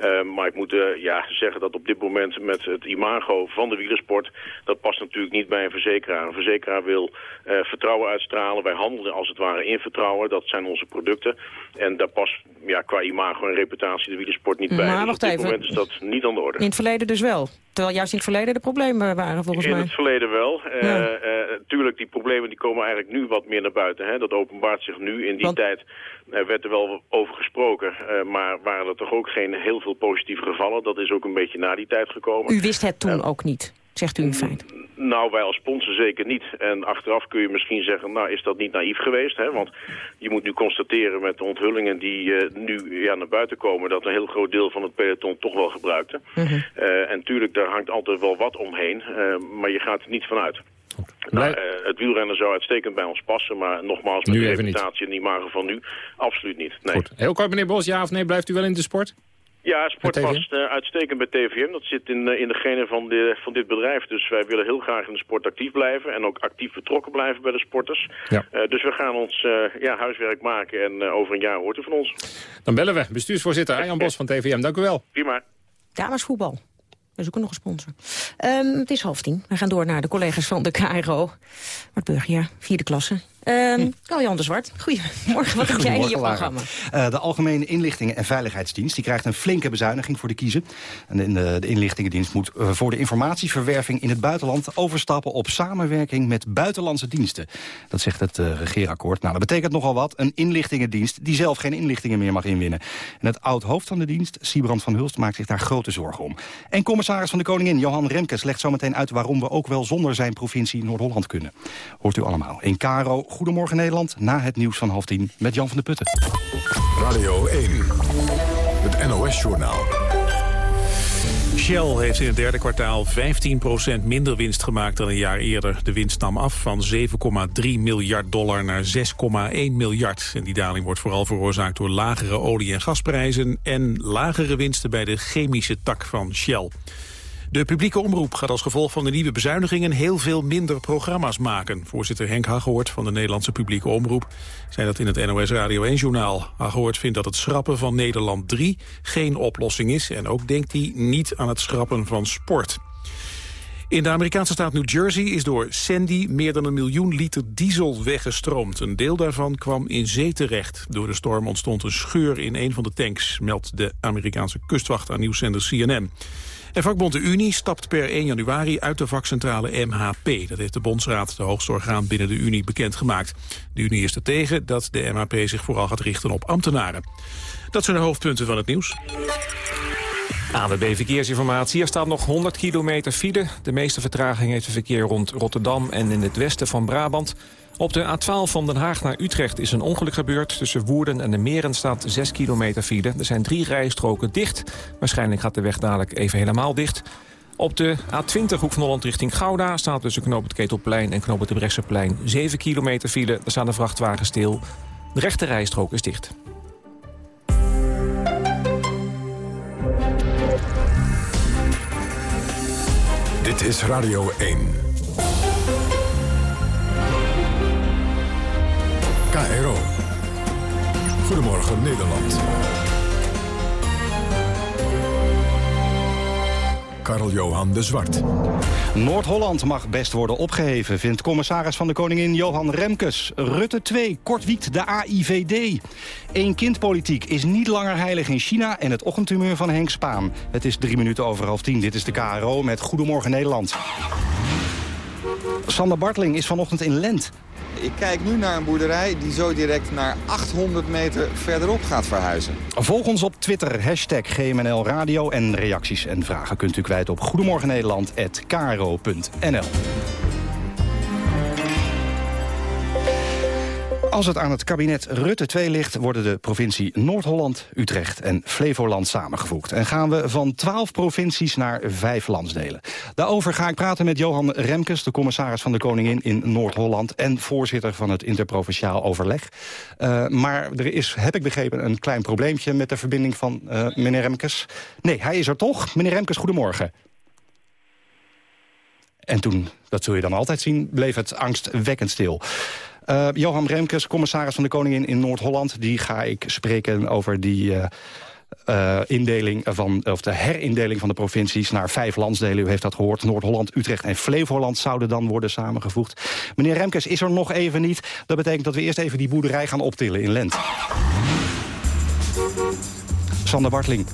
Eh, maar ik moet eh, ja, zeggen dat op dit moment met het imago van de wielersport... dat past natuurlijk niet bij een verzekeraar. Een verzekeraar wil eh, vertrouwen uitstralen. Wij handelen als het ware in vertrouwen. Dat zijn onze producten. En daar past ja, qua imago en reputatie de wielersport niet bij. Maar dus op dit even. moment is dat niet aan de orde. In het verleden dus wel. Terwijl juist in het verleden de problemen waren, volgens In mij. het verleden wel. Ja. tuurlijk, die problemen die komen eigenlijk nu wat meer naar buiten. Hè? Dat openbaart zich nu. In die tijd uh, werd er wel over gesproken. maar waren er toch ook geen heel veel positieve gevallen. Dat is ook een beetje na die tijd gekomen. U wist het toen ook niet? zegt u in feite? Nou, wij als sponsor zeker niet. En achteraf kun je misschien zeggen, nou is dat niet naïef geweest. Hè? Want je moet nu constateren met de onthullingen die uh, nu ja, naar buiten komen... dat een heel groot deel van het peloton toch wel gebruikte. Mhm. uh, en tuurlijk, daar hangt altijd wel wat omheen. Maar je gaat er niet vanuit. Nou, het wielrennen zou uitstekend bij ons passen, maar nogmaals, met Nu de reputatie en die imago van nu, absoluut niet. Nee. Goed. Heel kort, meneer Bos, ja of nee, blijft u wel in de sport? Ja, sport past uh, uitstekend bij TVM. Dat zit in, uh, in de genen van, de, van dit bedrijf. Dus wij willen heel graag in de sport actief blijven. En ook actief betrokken blijven bij de sporters. Ja. Uh, dus we gaan ons ja, huiswerk maken. En over een jaar hoort u van ons. Dan bellen we bestuursvoorzitter Arjan Bos van TVM. Dank u wel. Prima. Damesvoetbal. We zoeken nog een sponsor. Um, het is half tien. We gaan door naar de collega's van de KRO. Mart Burger, ja, vierde klasse. Um, hm. Jan de Zwart, goedemorgen. Wat heb jij in je programma? Uh, de Algemene Inlichtingen en Veiligheidsdienst die krijgt een flinke bezuiniging voor de kiezen. En de, de Inlichtingendienst moet uh, voor de informatieverwerving in het buitenland overstappen op samenwerking met buitenlandse diensten. Dat zegt het uh, regeerakkoord. Nou, dat betekent nogal wat. Een inlichtingendienst die zelf geen inlichtingen meer mag inwinnen. En het oud-hoofd van de dienst, Siebrand van Hulst, maakt zich daar grote zorgen om. En commissaris van de Koningin, Johan Remkes, legt zo meteen uit waarom we ook wel zonder zijn provincie Noord-Holland kunnen. Hoort u allemaal. In Caro Goedemorgen Nederland, na het nieuws van half tien met Jan van der Putten. Radio 1, het NOS-journaal. Shell heeft in het derde kwartaal 15% minder winst gemaakt dan een jaar eerder. De winst nam af van 7,3 miljard dollar naar 6,1 miljard. En die daling wordt vooral veroorzaakt door lagere olie- en gasprijzen... en lagere winsten bij de chemische tak van Shell. De publieke omroep gaat als gevolg van de nieuwe bezuinigingen heel veel minder programma's maken. Voorzitter Henk Hagehoort van de Nederlandse publieke omroep zei dat in het NOS Radio 1-journaal. Hagehoort vindt dat het schrappen van Nederland 3 geen oplossing is en ook denkt hij niet aan het schrappen van sport. In de Amerikaanse staat New Jersey is door Sandy meer dan een miljoen liter diesel weggestroomd. Een deel daarvan kwam in zee terecht. Door de storm ontstond een scheur in een van de tanks, meldt de Amerikaanse kustwacht aan nieuwszender CNN. En vakbond de Unie stapt per 1 januari uit de vakcentrale MHP. Dat heeft de Bondsraad, de hoogste orgaan binnen de Unie, bekendgemaakt. De Unie is er tegen dat de MHP zich vooral gaat richten op ambtenaren. Dat zijn de hoofdpunten van het nieuws. ANWB Verkeersinformatie. Er staat nog 100 kilometer file. De meeste vertraging heeft het verkeer rond Rotterdam en in het westen van Brabant. Op de A12 van Den Haag naar Utrecht is een ongeluk gebeurd. Tussen Woerden en de Meren staat 6 kilometer file. Er zijn drie rijstroken dicht. Waarschijnlijk gaat de weg dadelijk even helemaal dicht. Op de A20 Hoek van Holland richting Gouda staat tussen Knoop het Ketelplein en Knoop het Brechtseplein 7 kilometer file. Daar staan de vrachtwagen stil. De rechte rijstrook is dicht. Dit is Radio 1. KRO. Goedemorgen Nederland. Karl-Johan de Zwart. Noord-Holland mag best worden opgeheven, vindt commissaris van de Koningin Johan Remkes. Rutte 2 kortwiekt de AIVD. Eén kindpolitiek is niet langer heilig in China en het ochtendtumeur van Henk Spaan. Het is drie minuten over half tien. Dit is de KRO met Goedemorgen Nederland. Sander Bartling is vanochtend in Lent. Ik kijk nu naar een boerderij die zo direct naar 800 meter verderop gaat verhuizen. Volg ons op Twitter, hashtag GMNL Radio. En reacties en vragen kunt u kwijt op goedemorgennederland.kro.nl. Als het aan het kabinet Rutte 2 ligt... worden de provincie Noord-Holland, Utrecht en Flevoland samengevoegd. En gaan we van 12 provincies naar vijf landsdelen. Daarover ga ik praten met Johan Remkes, de commissaris van de Koningin in Noord-Holland... en voorzitter van het Interprovinciaal Overleg. Uh, maar er is, heb ik begrepen, een klein probleempje met de verbinding van uh, meneer Remkes. Nee, hij is er toch. Meneer Remkes, goedemorgen. En toen, dat zul je dan altijd zien, bleef het angstwekkend stil. Uh, Johan Remkes, commissaris van de Koningin in Noord-Holland... die ga ik spreken over die uh, uh, indeling van, of de herindeling van de provincies... naar vijf landsdelen. U heeft dat gehoord. Noord-Holland, Utrecht en Flevoland zouden dan worden samengevoegd. Meneer Remkes is er nog even niet. Dat betekent dat we eerst even die boerderij gaan optillen in Lent. Sander Bartling.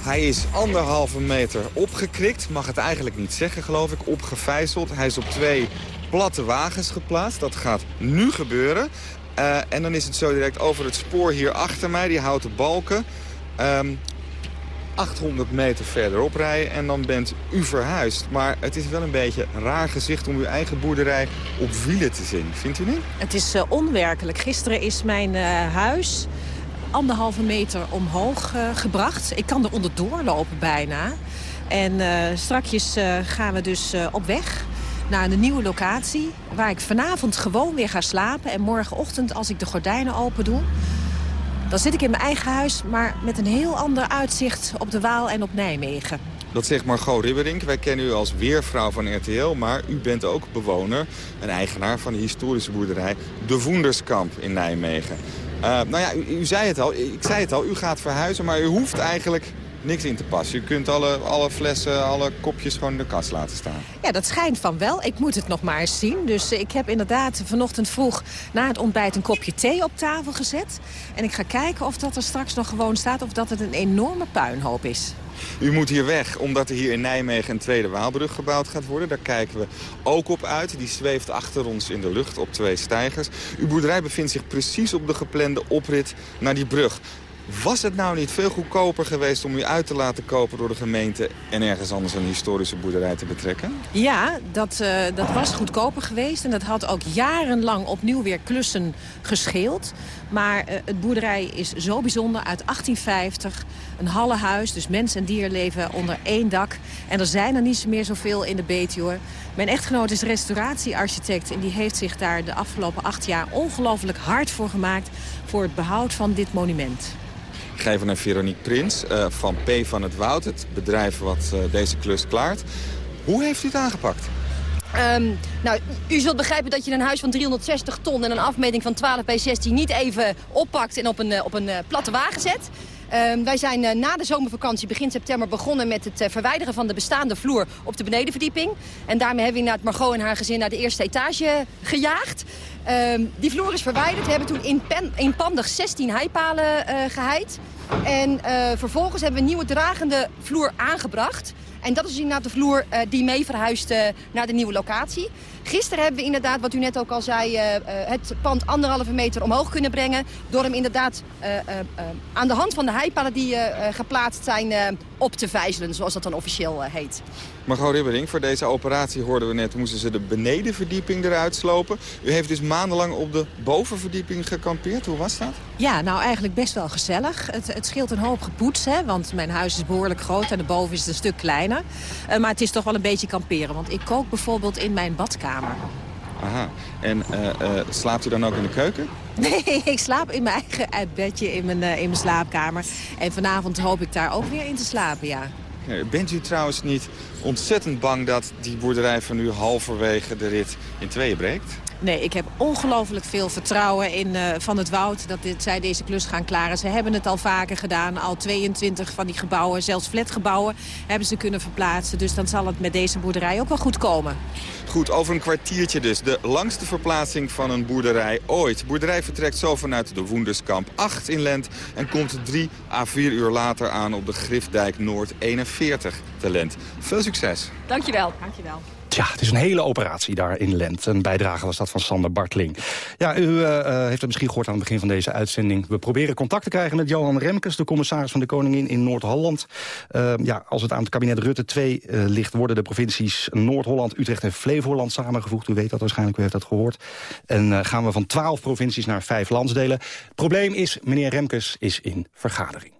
Hij is anderhalve meter opgekrikt. Mag het eigenlijk niet zeggen, geloof ik. Opgevijzeld. Hij is op twee platte wagens geplaatst. Dat gaat nu gebeuren. Uh, en dan is het zo direct over het spoor hier achter mij, die houten balken. Um, 800 meter verderop rijden en dan bent u verhuisd. Maar het is wel een beetje een raar gezicht om uw eigen boerderij op wielen te zien. Vindt u niet? Het is uh, onwerkelijk. Gisteren is mijn uh, huis anderhalve meter omhoog gebracht. Ik kan er onderdoor lopen bijna. En strakjes gaan we dus op weg naar een nieuwe locatie... waar ik vanavond gewoon weer ga slapen. En morgenochtend, als ik de gordijnen open doe... dan zit ik in mijn eigen huis, maar met een heel ander uitzicht... op de Waal en op Nijmegen. Dat zegt Margot Ribberink. Wij kennen u als weervrouw van RTL, maar u bent ook bewoner... en eigenaar van de historische boerderij De Woenderskamp in Nijmegen. Uh, nou ja, u, u, zei het al, ik zei het al, u gaat verhuizen, maar u hoeft eigenlijk niks in te passen. Je kunt alle, alle flessen, alle kopjes gewoon in de kast laten staan. Ja, dat schijnt van wel. Ik moet het nog maar eens zien. Dus ik heb inderdaad vanochtend vroeg na het ontbijt een kopje thee op tafel gezet. En ik ga kijken of dat er straks nog gewoon staat of dat het een enorme puinhoop is. U moet hier weg, omdat er hier in Nijmegen een tweede Waalbrug gebouwd gaat worden. Daar kijken we ook op uit. Die zweeft achter ons in de lucht op twee stijgers. Uw boerderij bevindt zich precies op de geplande oprit naar die brug. Was het nou niet veel goedkoper geweest om u uit te laten kopen door de gemeente... en ergens anders een historische boerderij te betrekken? Ja, dat, uh, dat was goedkoper geweest. En dat had ook jarenlang opnieuw weer klussen gescheeld. Maar uh, het boerderij is zo bijzonder uit 1850. Een hallenhuis, dus mens en dier leven onder één dak. En er zijn er niet meer zoveel in de Betuwe. Mijn echtgenoot is restauratiearchitect... en die heeft zich daar de afgelopen acht jaar ongelooflijk hard voor gemaakt... voor het behoud van dit monument. Ik geef naar Veronique Prins uh, van P van het Woud, het bedrijf wat uh, deze klus klaart. Hoe heeft u het aangepakt? Um, nou, u zult begrijpen dat je een huis van 360 ton en een afmeting van 12 bij 16 niet even oppakt en op een, uh, op een platte wagen zet. Um, wij zijn uh, na de zomervakantie begin september begonnen met het uh, verwijderen van de bestaande vloer op de benedenverdieping. En daarmee hebben we inderdaad Margot en haar gezin naar de eerste etage gejaagd. Um, die vloer is verwijderd. We hebben toen in pen, eenpandig 16 heipalen uh, geheid. En vervolgens hebben we een nieuwe dragende vloer aangebracht. En dat is inderdaad de vloer die mee verhuist uh, naar de nieuwe locatie. Gisteren hebben we inderdaad, wat u net ook al zei, uh, het pand anderhalve meter omhoog kunnen brengen. Door hem inderdaad aan de hand van de heipalen die geplaatst zijn op te vijzelen, zoals dat dan officieel heet. Margot Ribbering, voor deze operatie hoorden we net... moesten ze de benedenverdieping eruit slopen. U heeft dus maandenlang op de bovenverdieping gekampeerd. Hoe was dat? Ja, nou eigenlijk best wel gezellig. Het, het scheelt een hoop gepoets, hè, want mijn huis is behoorlijk groot... en de boven is het een stuk kleiner. Uh, maar het is toch wel een beetje kamperen, want ik kook bijvoorbeeld in mijn badkamer. Aha. En uh, uh, slaapt u dan ook in de keuken? Nee, ik slaap in mijn eigen bedje in mijn, in mijn slaapkamer. En vanavond hoop ik daar ook weer in te slapen, ja. Bent u trouwens niet ontzettend bang dat die boerderij van u halverwege de rit in tweeën breekt? Nee, ik heb ongelooflijk veel vertrouwen in uh, Van het Woud dat dit, zij deze klus gaan klaren. Ze hebben het al vaker gedaan. Al 22 van die gebouwen, zelfs flatgebouwen, hebben ze kunnen verplaatsen. Dus dan zal het met deze boerderij ook wel goed komen. Goed, over een kwartiertje dus. De langste verplaatsing van een boerderij ooit. De boerderij vertrekt zo vanuit de Woenderskamp 8 in Lent... en komt drie à vier uur later aan op de Griffdijk Noord 41 te Lent. Veel succes. Dankjewel. Dankjewel. Tja, het is een hele operatie daar in Lent. Een bijdrage was dat van Sander Bartling. Ja, u uh, heeft het misschien gehoord aan het begin van deze uitzending. We proberen contact te krijgen met Johan Remkes, de commissaris van de Koningin in Noord-Holland. Uh, ja, als het aan het kabinet Rutte 2 uh, ligt, worden de provincies Noord-Holland, Utrecht en Flevoland samengevoegd. U weet dat waarschijnlijk, u heeft dat gehoord. En gaan we van 12 provincies naar 5 landsdelen. Probleem is, meneer Remkes is in vergadering.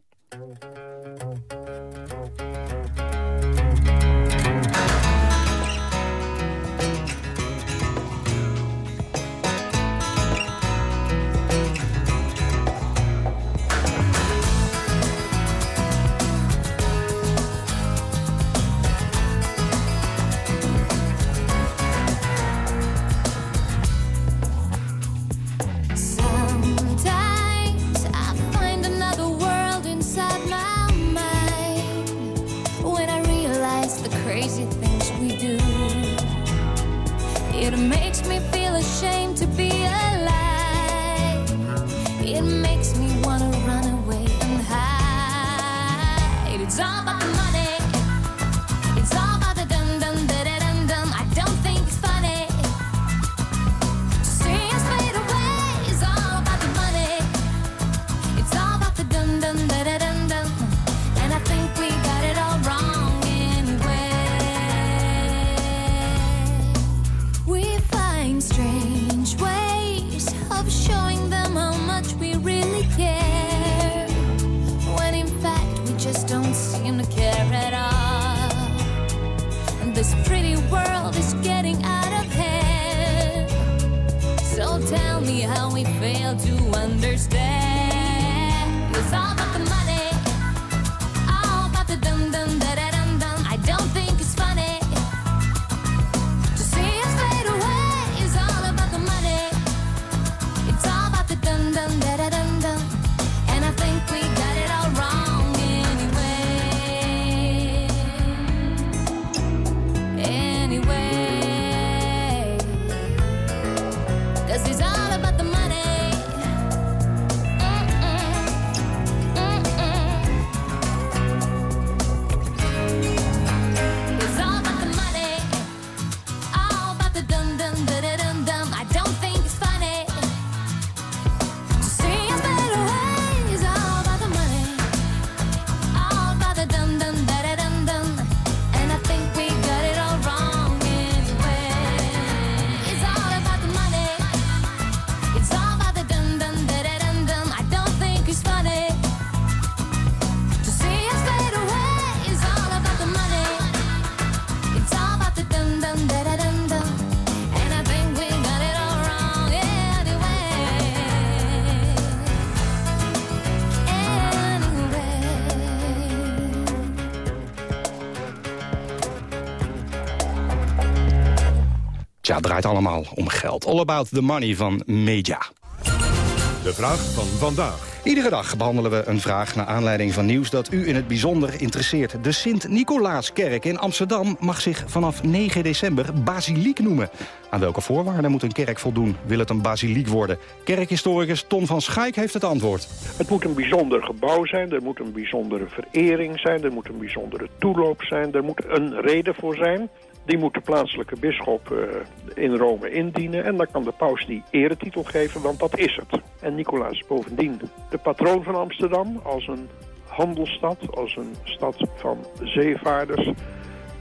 Tja, het draait allemaal om geld. All about the money van media. De vraag van vandaag. Iedere dag behandelen we een vraag naar aanleiding van nieuws dat u in het bijzonder interesseert. De Sint-Nicolaaskerk in Amsterdam mag zich vanaf 9 december basiliek noemen. Aan welke voorwaarden moet een kerk voldoen? Wil het een basiliek worden? Kerkhistoricus Ton van Schaik heeft het antwoord. Het moet een bijzonder gebouw zijn, er moet een bijzondere verering zijn... er moet een bijzondere toeloop zijn, er moet een reden voor zijn... Die moet de plaatselijke bisschop eh, in Rome indienen. En dan kan de paus die eretitel geven, want dat is het. En Nicolaas is bovendien de patroon van Amsterdam als een handelsstad, als een stad van zeevaarders.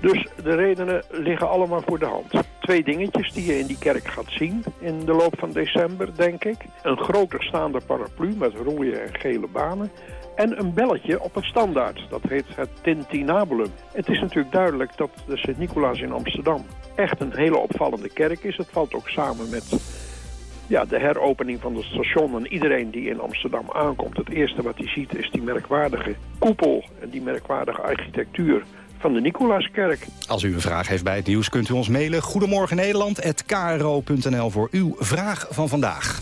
Dus de redenen liggen allemaal voor de hand. Twee dingetjes die je in die kerk gaat zien in de loop van december, denk ik. Een groter staande paraplu met rode en gele banen. En een belletje op een standaard. Dat heet het tintinabulum. Het is natuurlijk duidelijk dat de Sint-Nicolaas in Amsterdam echt een hele opvallende kerk is. Het valt ook samen met ja, de heropening van het station. En iedereen die in Amsterdam aankomt, het eerste wat hij ziet is die merkwaardige koepel en die merkwaardige architectuur van de Nicolaaskerk. Als u een vraag heeft bij het nieuws kunt u ons mailen. Goedemorgen Nederland@kro.nl voor uw vraag van vandaag.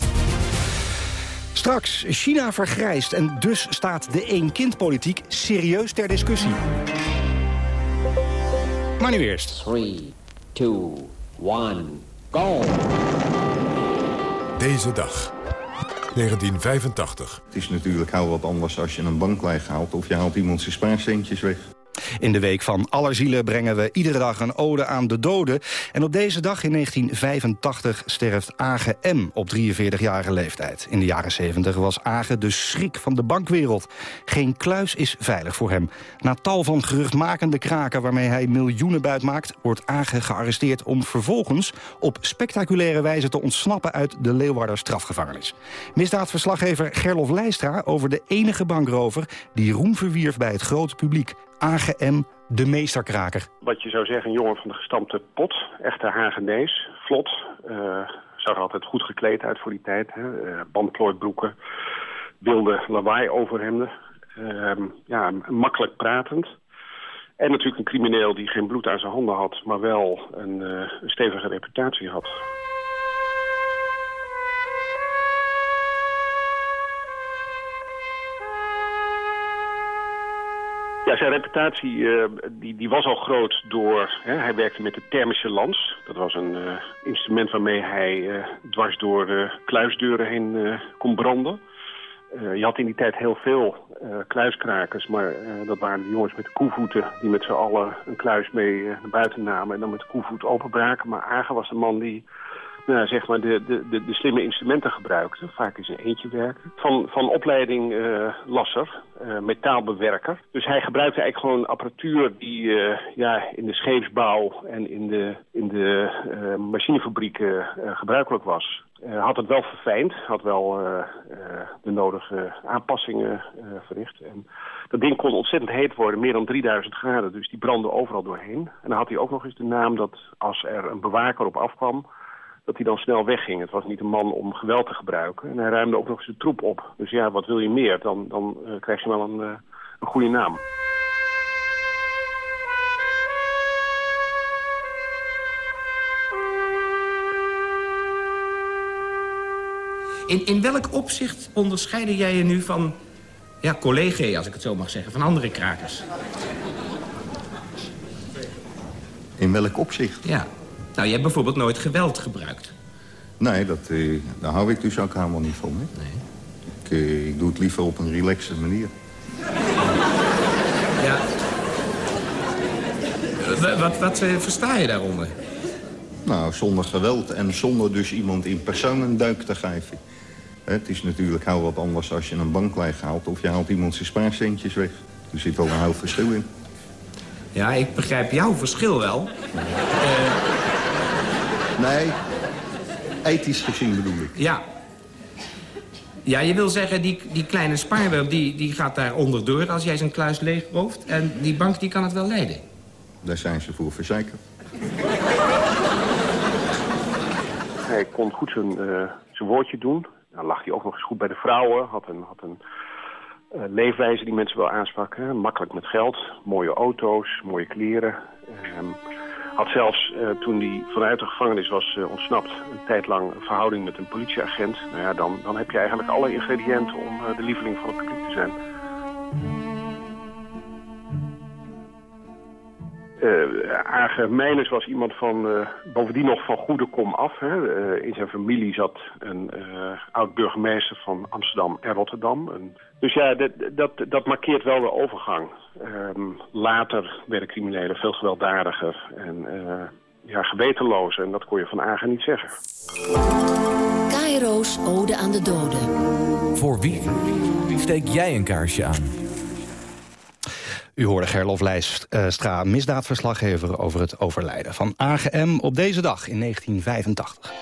Straks, China vergrijst en dus staat de één-kind-politiek serieus ter discussie. Maar nu eerst. 3, 2, 1, go! Deze dag. 1985. Het is natuurlijk heel wat anders als je een bank leeghaalt... of je haalt iemand zijn spaarcentjes weg. In de week van Allerzielen brengen we iedere dag een ode aan de doden. En op deze dag in 1985 sterft Age M. op 43-jarige leeftijd. In de jaren 70 was Age de schrik van de bankwereld. Geen kluis is veilig voor hem. Na tal van geruchtmakende kraken waarmee hij miljoenen buitmaakt... wordt Age gearresteerd om vervolgens op spectaculaire wijze te ontsnappen... uit de Leeuwarder strafgevangenis. Misdaadverslaggever Gerlof Leistra over de enige bankrover... die roem verwierf bij het grote publiek. AGM, de meesterkraker. Wat je zou zeggen, een jongen van de gestampte pot. Echte Hagenees, vlot. eh zag er altijd goed gekleed uit voor die tijd. Hè. eh, bandplooibroeken, wilde lawaai overhemden. Ehm, ja, makkelijk pratend. En natuurlijk een crimineel die geen bloed aan zijn handen had... maar wel een, eh, een stevige reputatie had. Ja, zijn reputatie eh, die, die was al groot door... Hè, hij werkte met de thermische lans. Dat was een eh, instrument waarmee hij eh, dwars door kluisdeuren heen kon branden. Je had in die tijd heel veel kluiskrakers, maar dat waren de jongens met de koevoeten... die met z'n allen een kluis mee naar buiten namen en dan met de koevoet openbraken. Maar Agen was de man die nou, zeg maar de, de, de, slimme instrumenten gebruikte. Vaak in zijn eentje werken. Van, van opleiding eh, lasser, eh, metaalbewerker. Dus hij gebruikte eigenlijk gewoon apparatuur die eh, ja, in de scheepsbouw en in de, in de machinefabrieken gebruikelijk was. Had het wel verfijnd, had wel de nodige aanpassingen verricht. En dat ding kon ontzettend heet worden, meer dan 3000 graden. Dus die brandde overal doorheen. En dan had hij ook nog eens de naam dat als er een bewaker op afkwam dat hij dan snel wegging. Het was niet een man om geweld te gebruiken. En hij ruimde ook nog eens de troep op. Dus ja, wat wil je meer? Dan, dan eh, krijg je wel een, eh, een goede naam. In, in welk opzicht onderscheiden jij je nu van... ja, collega, als ik het zo mag zeggen, van andere krakers? In welk opzicht? Ja. Nou, je hebt bijvoorbeeld nooit geweld gebruikt. Nee, dat, eh, daar hou ik dus ook helemaal niet van. Hè? Nee. Ik, eh, ik doe het liever op een relaxe manier. Ja. Wa- Wat, wat eh, versta je daaronder? Nou, zonder geweld en zonder dus iemand in persoon een duik te geven. Het is natuurlijk heel wat anders als je een bank leeghaalt... of je haalt iemand zijn spaarcentjes weg. Er zit wel een heel verschil in. Ja, ik begrijp jouw verschil wel. Nee, ethisch gezien bedoel ik. Ja. Ja, je wil zeggen, die, die kleine spaarwilm die, die gaat daar onderdoor als jij zijn kluis leegrooft. En die bank die kan het wel leiden. Daar zijn ze voor verzekerd. Hij kon goed zijn, eh, zijn woordje doen. Dan lag hij ook nog eens goed bij de vrouwen. Had een, had een eh, leefwijze die mensen wel aansprak. Hè. Makkelijk met geld, mooie auto's, mooie kleren. Ehm, had zelfs, eh, toen hij vanuit de gevangenis was eh, ontsnapt... een tijd lang een verhouding met een politieagent. Nou ja, dan, dan heb je eigenlijk alle ingrediënten om eh, de lieveling van het publiek te zijn. Eh Age Meijners was iemand van, eh, bovendien nog van goede kom af. Hè. Eh, in zijn familie zat een eh, oud-burgemeester van Amsterdam en Rotterdam. En, dus ja, dat, dat, dat markeert wel de overgang. Ehm, later werden criminelen veel gewelddadiger en eh, ja, gewetenlozer. En dat kon je van Age niet zeggen. Cairo's Ode aan de Doden. Voor wie? Wie steek jij een kaarsje aan? U hoorde Gerlof Lijstra, misdaadverslaggever over het overlijden van AGM op deze dag in 1985.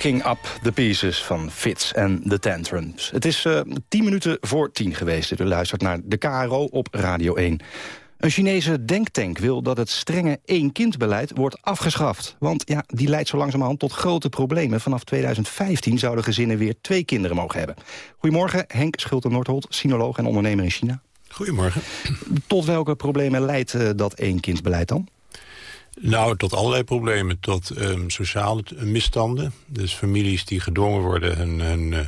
Picking up the pieces van Fits en The Tantrums. Het is eh, tien minuten voor tien geweest. U luistert naar de KRO op Radio 1. Een Chinese denktank wil dat het strenge één-kind-beleid wordt afgeschaft. Want ja, die leidt zo langzamerhand tot grote problemen. Vanaf 2015 zouden gezinnen weer twee kinderen mogen hebben. Goedemorgen, Henk Schulte-Noordholt, sinoloog en ondernemer in China. Goedemorgen. Tot welke problemen leidt eh, dat één-kind-beleid dan? Nou, tot allerlei problemen. Tot ehm, sociale misstanden. Dus families die gedwongen worden hun, hun, eh,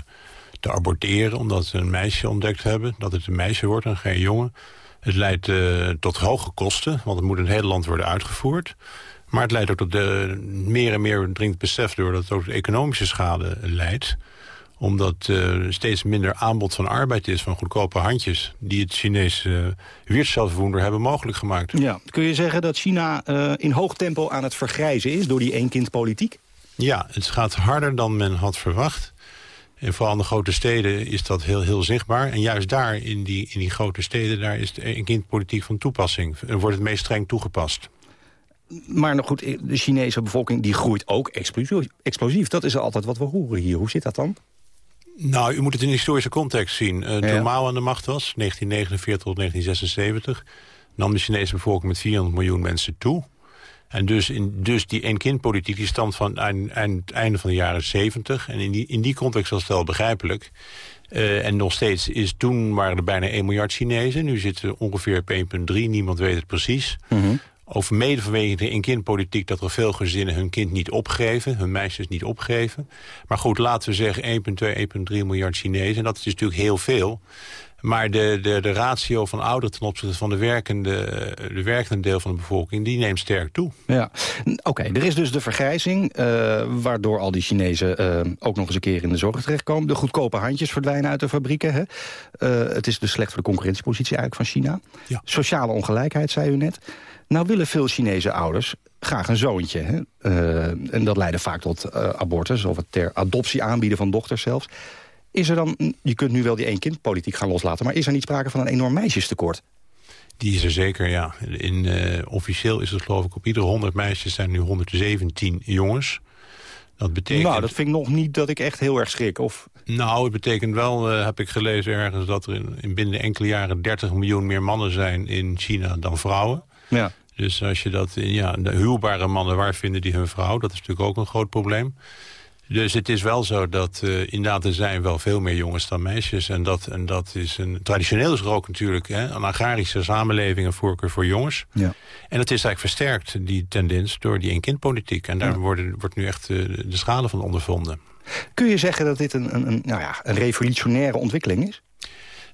te aborteren... omdat ze een meisje ontdekt hebben. Dat het een meisje wordt en geen jongen. Het leidt eh, tot hoge kosten, want het moet in het hele land worden uitgevoerd. Maar het leidt ook tot de, meer en meer dringend besef... doordat het ook economische schade leidt omdat uh, steeds minder aanbod van arbeid is... van goedkope handjes... die het Chinese uh, hebben mogelijk gemaakt. Ja. Kun je zeggen dat China uh, in hoog tempo aan het vergrijzen is... door die één-kind-politiek? Ja, het gaat harder dan men had verwacht. En vooral in de grote steden is dat heel, heel zichtbaar. En juist daar, in die, in die grote steden... daar is de één-kind-politiek van toepassing. En wordt het meest streng toegepast. Maar nog goed, de Chinese bevolking die groeit ook explosief. explosief. Dat is altijd wat we horen hier. Hoe zit dat dan? Nou, u moet het in historische context zien. Uh, toen Mao aan de macht was, 1949 tot 1976... nam de Chinese bevolking met 400 miljoen mensen toe. En dus, in, dus die één-kind-politiek die stamt van het eind, einde van de jaren 70. En in die, in die context was het wel begrijpelijk. Uh, en nog steeds is toen waren er bijna 1 miljard Chinezen. Nu zitten we ongeveer op 1,3, niemand weet het precies. Mm -hmm. Over mede vanwege de één-kind-politiek dat er veel gezinnen hun kind niet opgeven. Hun meisjes niet opgeven. Maar goed, laten we zeggen 1,2, 1,3 miljard Chinezen. En dat is natuurlijk heel veel. Maar de, de, de ratio van ouderen ten opzichte van de werkende, de werkende deel van de bevolking... die neemt sterk toe. Ja, Oké, okay, er is dus de vergrijzing... Uh, waardoor al die Chinezen uh, ook nog eens een keer in de zorg terechtkomen. De goedkope handjes verdwijnen uit de fabrieken. Hè? Uh, het is dus slecht voor de concurrentiepositie eigenlijk van China. Ja. Sociale ongelijkheid, zei u net. Nou willen veel Chinese ouders graag een zoontje. Hè? Uh, en dat leidde vaak tot uh, abortus of het ter adoptie aanbieden van dochters zelfs. Is er dan, je kunt nu wel die één-kind-politiek gaan loslaten... maar is er niet sprake van een enorm meisjestekort? Die is er zeker, ja. In, uh, officieel is het geloof ik op iedere 100 meisjes zijn nu 117 jongens. Dat betekent... Nou, dat vind ik nog niet dat ik echt heel erg schrik. Of... Nou, het betekent wel, uh, heb ik gelezen ergens... dat er in, in binnen enkele jaren 30 miljoen meer mannen zijn in China dan vrouwen. Ja. Dus als je dat, ja, de huwbare mannen, waar vinden die hun vrouw? Dat is natuurlijk ook een groot probleem. Dus het is wel zo dat uh, inderdaad er zijn wel veel meer jongens dan meisjes. En dat, en dat is een, traditioneel is er ook natuurlijk hè, een agrarische samenleving een voorkeur voor jongens. Ja. En dat is eigenlijk versterkt, die tendens, door die één-kindpolitiek. En daar ja. worden, wordt nu echt uh, de schade van ondervonden. Kun je zeggen dat dit een, een, een, nou ja, een revolutionaire ontwikkeling is?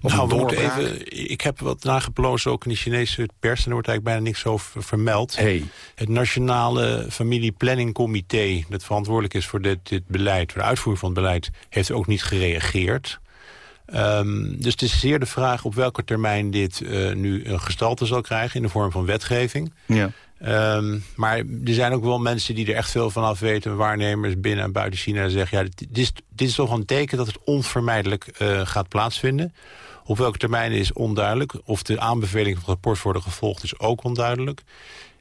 Nou, we moeten even, ik heb wat nageplozen ook in de Chinese pers... en er wordt eigenlijk bijna niks over vermeld. Hey. Het Nationale Familieplanningcomité... dat verantwoordelijk is voor dit, dit beleid, voor de uitvoering van het beleid... heeft ook niet gereageerd. Um, dus het is zeer de vraag op welke termijn dit uh, nu een gestalte zal krijgen... in de vorm van wetgeving. Ja. Um, maar er zijn ook wel mensen die er echt veel van af weten... waarnemers binnen en buiten China zeggen... ja, dit is, dit is toch een teken dat het onvermijdelijk uh, gaat plaatsvinden... Op welke termijn is onduidelijk. Of de aanbevelingen van het rapport worden gevolgd is ook onduidelijk.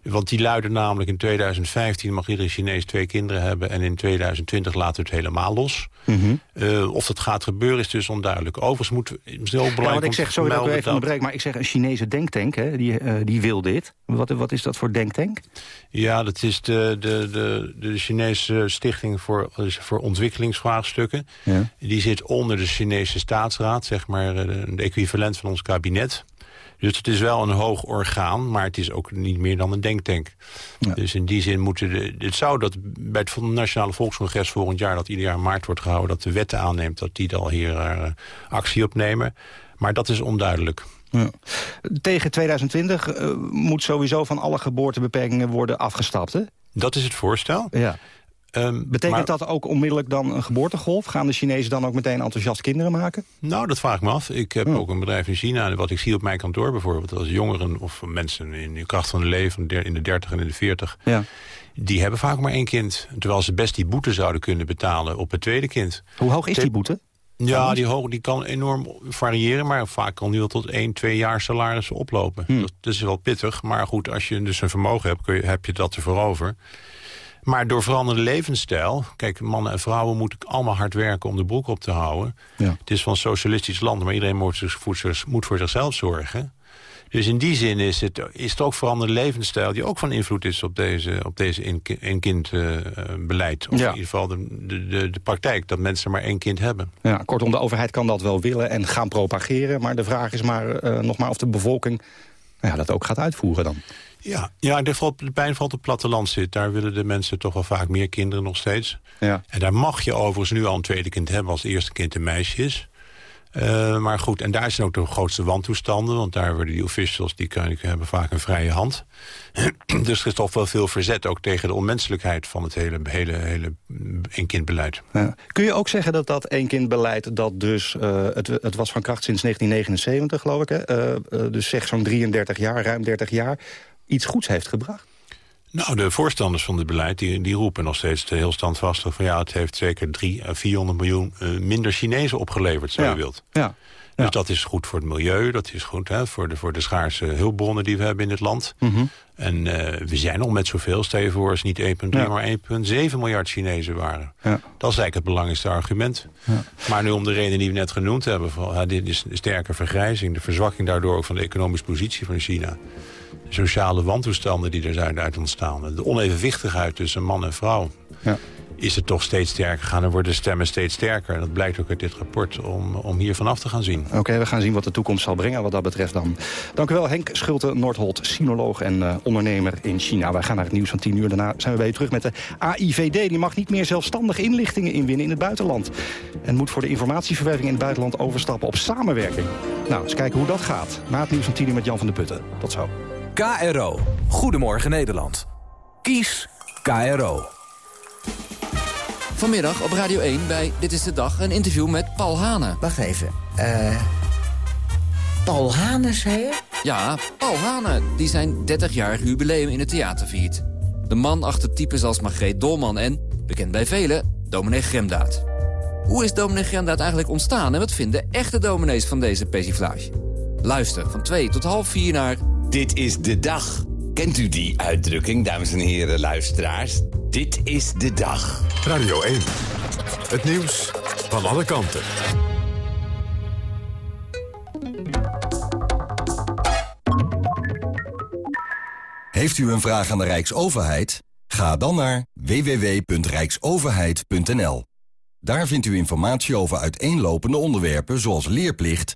Want die luiden namelijk in 2015 mag iedere Chinees twee kinderen hebben... en in 2020 laten we het helemaal los. Mm -hmm. uh, of dat gaat gebeuren is dus onduidelijk. Overigens moet het heel belangrijk... Ja, wat ik zeg, sorry dat ik even onderbreek, maar ik zeg een Chinese denktank, hè, die, uh, die wil dit. Wat, wat is dat voor denktank? Ja, dat is de, de, de, de Chinese Stichting voor, voor Ontwikkelingsvraagstukken. Ja. Die zit onder de Chinese staatsraad, zeg maar de equivalent van ons kabinet. Dus het is wel een hoog orgaan, maar het is ook niet meer dan een denktank. Ja. Dus in die zin moeten de, het zou dat bij het Nationale Volkscongres volgend jaar... dat ieder jaar in maart wordt gehouden, dat de wetten aanneemt... dat die dan hier uh, actie opnemen. Maar dat is onduidelijk. Ja. Tegen 2020 uh, moet sowieso van alle geboortebeperkingen worden afgestapt, hè? Dat is het voorstel. Ja. Um, Betekent maar, dat ook onmiddellijk dan een geboortegolf? Gaan de Chinezen dan ook meteen enthousiast kinderen maken? Nou, dat vraag ik me af. Ik heb oh. ook een bedrijf in China. En wat ik zie op mijn kantoor bijvoorbeeld... als jongeren of mensen in de kracht van het leven... in de 30 en in de 40... Ja. die hebben vaak maar één kind. Terwijl ze best die boete zouden kunnen betalen op het tweede kind. Hoe hoog is die boete? Ja, die, hoog, die kan enorm variëren, maar vaak kan die wel tot 1, 2 jaar salarissen oplopen. Hm. Dat, dat, is wel pittig, maar goed, als je dus een vermogen hebt, kun je, heb je dat ervoor over. Maar door veranderde levensstijl... Kijk, mannen en vrouwen moeten allemaal hard werken om de broek op te houden. Ja. Het is van socialistisch land, maar iedereen moet, moet voor zichzelf zorgen. Dus in die zin is het, is het ook veranderde levensstijl... die ook van invloed is op deze, op deze één-kind-beleid. of Ja. in ieder geval de, de, de, de praktijk dat mensen maar één kind hebben. Ja, kortom, de overheid kan dat wel willen en gaan propageren. Maar de vraag is maar, eh, nog maar of de bevolking nou ja, dat ook gaat uitvoeren dan. Ja, ja de, de pijn valt op het platteland zit. Daar willen de mensen toch wel vaak meer kinderen nog steeds. Ja. En daar mag je overigens nu al een tweede kind hebben... als het eerste kind een meisje is. Eh, maar goed, en daar zijn ook de grootste wantoestanden... want daar worden die officials, die, kan, die hebben vaak een vrije hand. dus er is toch wel veel verzet ook tegen de onmenselijkheid... van het hele, hele, hele eenkindbeleid. Ja. Kun je ook zeggen dat dat één-kind-beleid... dat dus, eh, het, het was van kracht sinds 1979, geloof ik... Hè? Eh, dus zeg zo'n 33 jaar, ruim 30 jaar... iets goeds heeft gebracht? Nou, de voorstanders van dit beleid die, die roepen nog steeds heel standvastig... van ja, het heeft zeker 3 à 400 miljoen eh, minder Chinezen opgeleverd, zo Ja. je wilt. Ja. Dus dat is goed voor het milieu, dat is goed hè, voor, de, voor de schaarse hulpbronnen die we hebben in het land. Mhm. En eh, we zijn al met zoveel, stel je voor, is niet 1,3, Ja. maar 1,7 miljard Chinezen waren. Ja. Dat is eigenlijk het belangrijkste argument. Maar nu om de reden die we net genoemd hebben... Van, dit is een sterke vergrijzing, de verzwakking daardoor ook van de economische positie van China. De sociale wantoestanden die er zijn uit ontstaan. De onevenwichtigheid tussen man en vrouw. Ja. Is het toch steeds sterker gaan en worden de stemmen steeds sterker. En dat blijkt ook uit dit rapport om, om hier vanaf te gaan zien. Oké, we gaan zien wat de toekomst zal brengen wat dat betreft dan. Dank u wel, Henk Schulte-Noordholt, sinoloog en eh, ondernemer in China. Wij gaan naar het nieuws van 10 uur. Daarna zijn we bij u terug met de AIVD. Die mag niet meer zelfstandig inlichtingen inwinnen in het buitenland. En moet voor de informatieverwerving in het buitenland overstappen op samenwerking. Nou, eens kijken hoe dat gaat. Na het nieuws van 10 uur met Jan van der Putten. Tot zo. KRO. Goedemorgen Nederland. Kies KRO. Vanmiddag op Radio 1 bij Dit is de Dag een interview met Paul Hane. Wacht even. eh Paul Hane, zei je? Ja, Paul Hane, die zijn 30-jarig jubileum in het theater viert. De man achter types als Margreet Dolman en, bekend bij velen, dominee Gremdaad. Hoe is dominee Gremdaad eigenlijk ontstaan en wat vinden echte dominees van deze persiflage? Luister van 2 tot half 4 naar... Dit is de dag. Kent u die uitdrukking, dames en heren luisteraars? Dit is de dag. Radio 1. Het nieuws van alle kanten. Heeft u een vraag aan de Rijksoverheid? Ga dan naar www.rijksoverheid.nl. Daar vindt u informatie over uiteenlopende onderwerpen zoals leerplicht,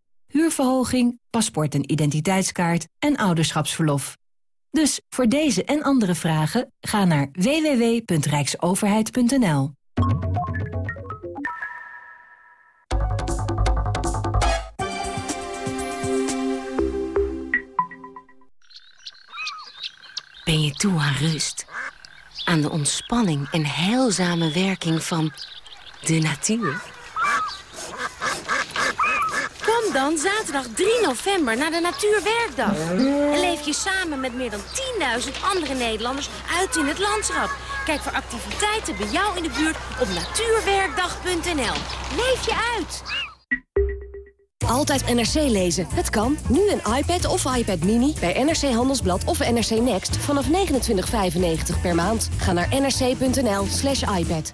huurverhoging, paspoort en identiteitskaart en ouderschapsverlof. Dus voor deze en andere vragen ga naar www.rijksoverheid.nl. Ben je toe aan rust? Aan de ontspanning en heilzame werking van de natuur? Kom dan zaterdag 3 november naar de Natuurwerkdag. En leef je samen met meer dan 10.000 andere Nederlanders uit in het landschap. Kijk voor activiteiten bij jou in de buurt op natuurwerkdag.nl. Leef je uit! Altijd NRC lezen. Het kan. Nu een iPad of iPad Mini bij NRC Handelsblad of NRC Next vanaf 29,95 per maand. Ga naar nrc.nl slash iPad.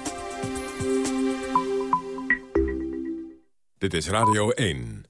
Dit is Radio 1.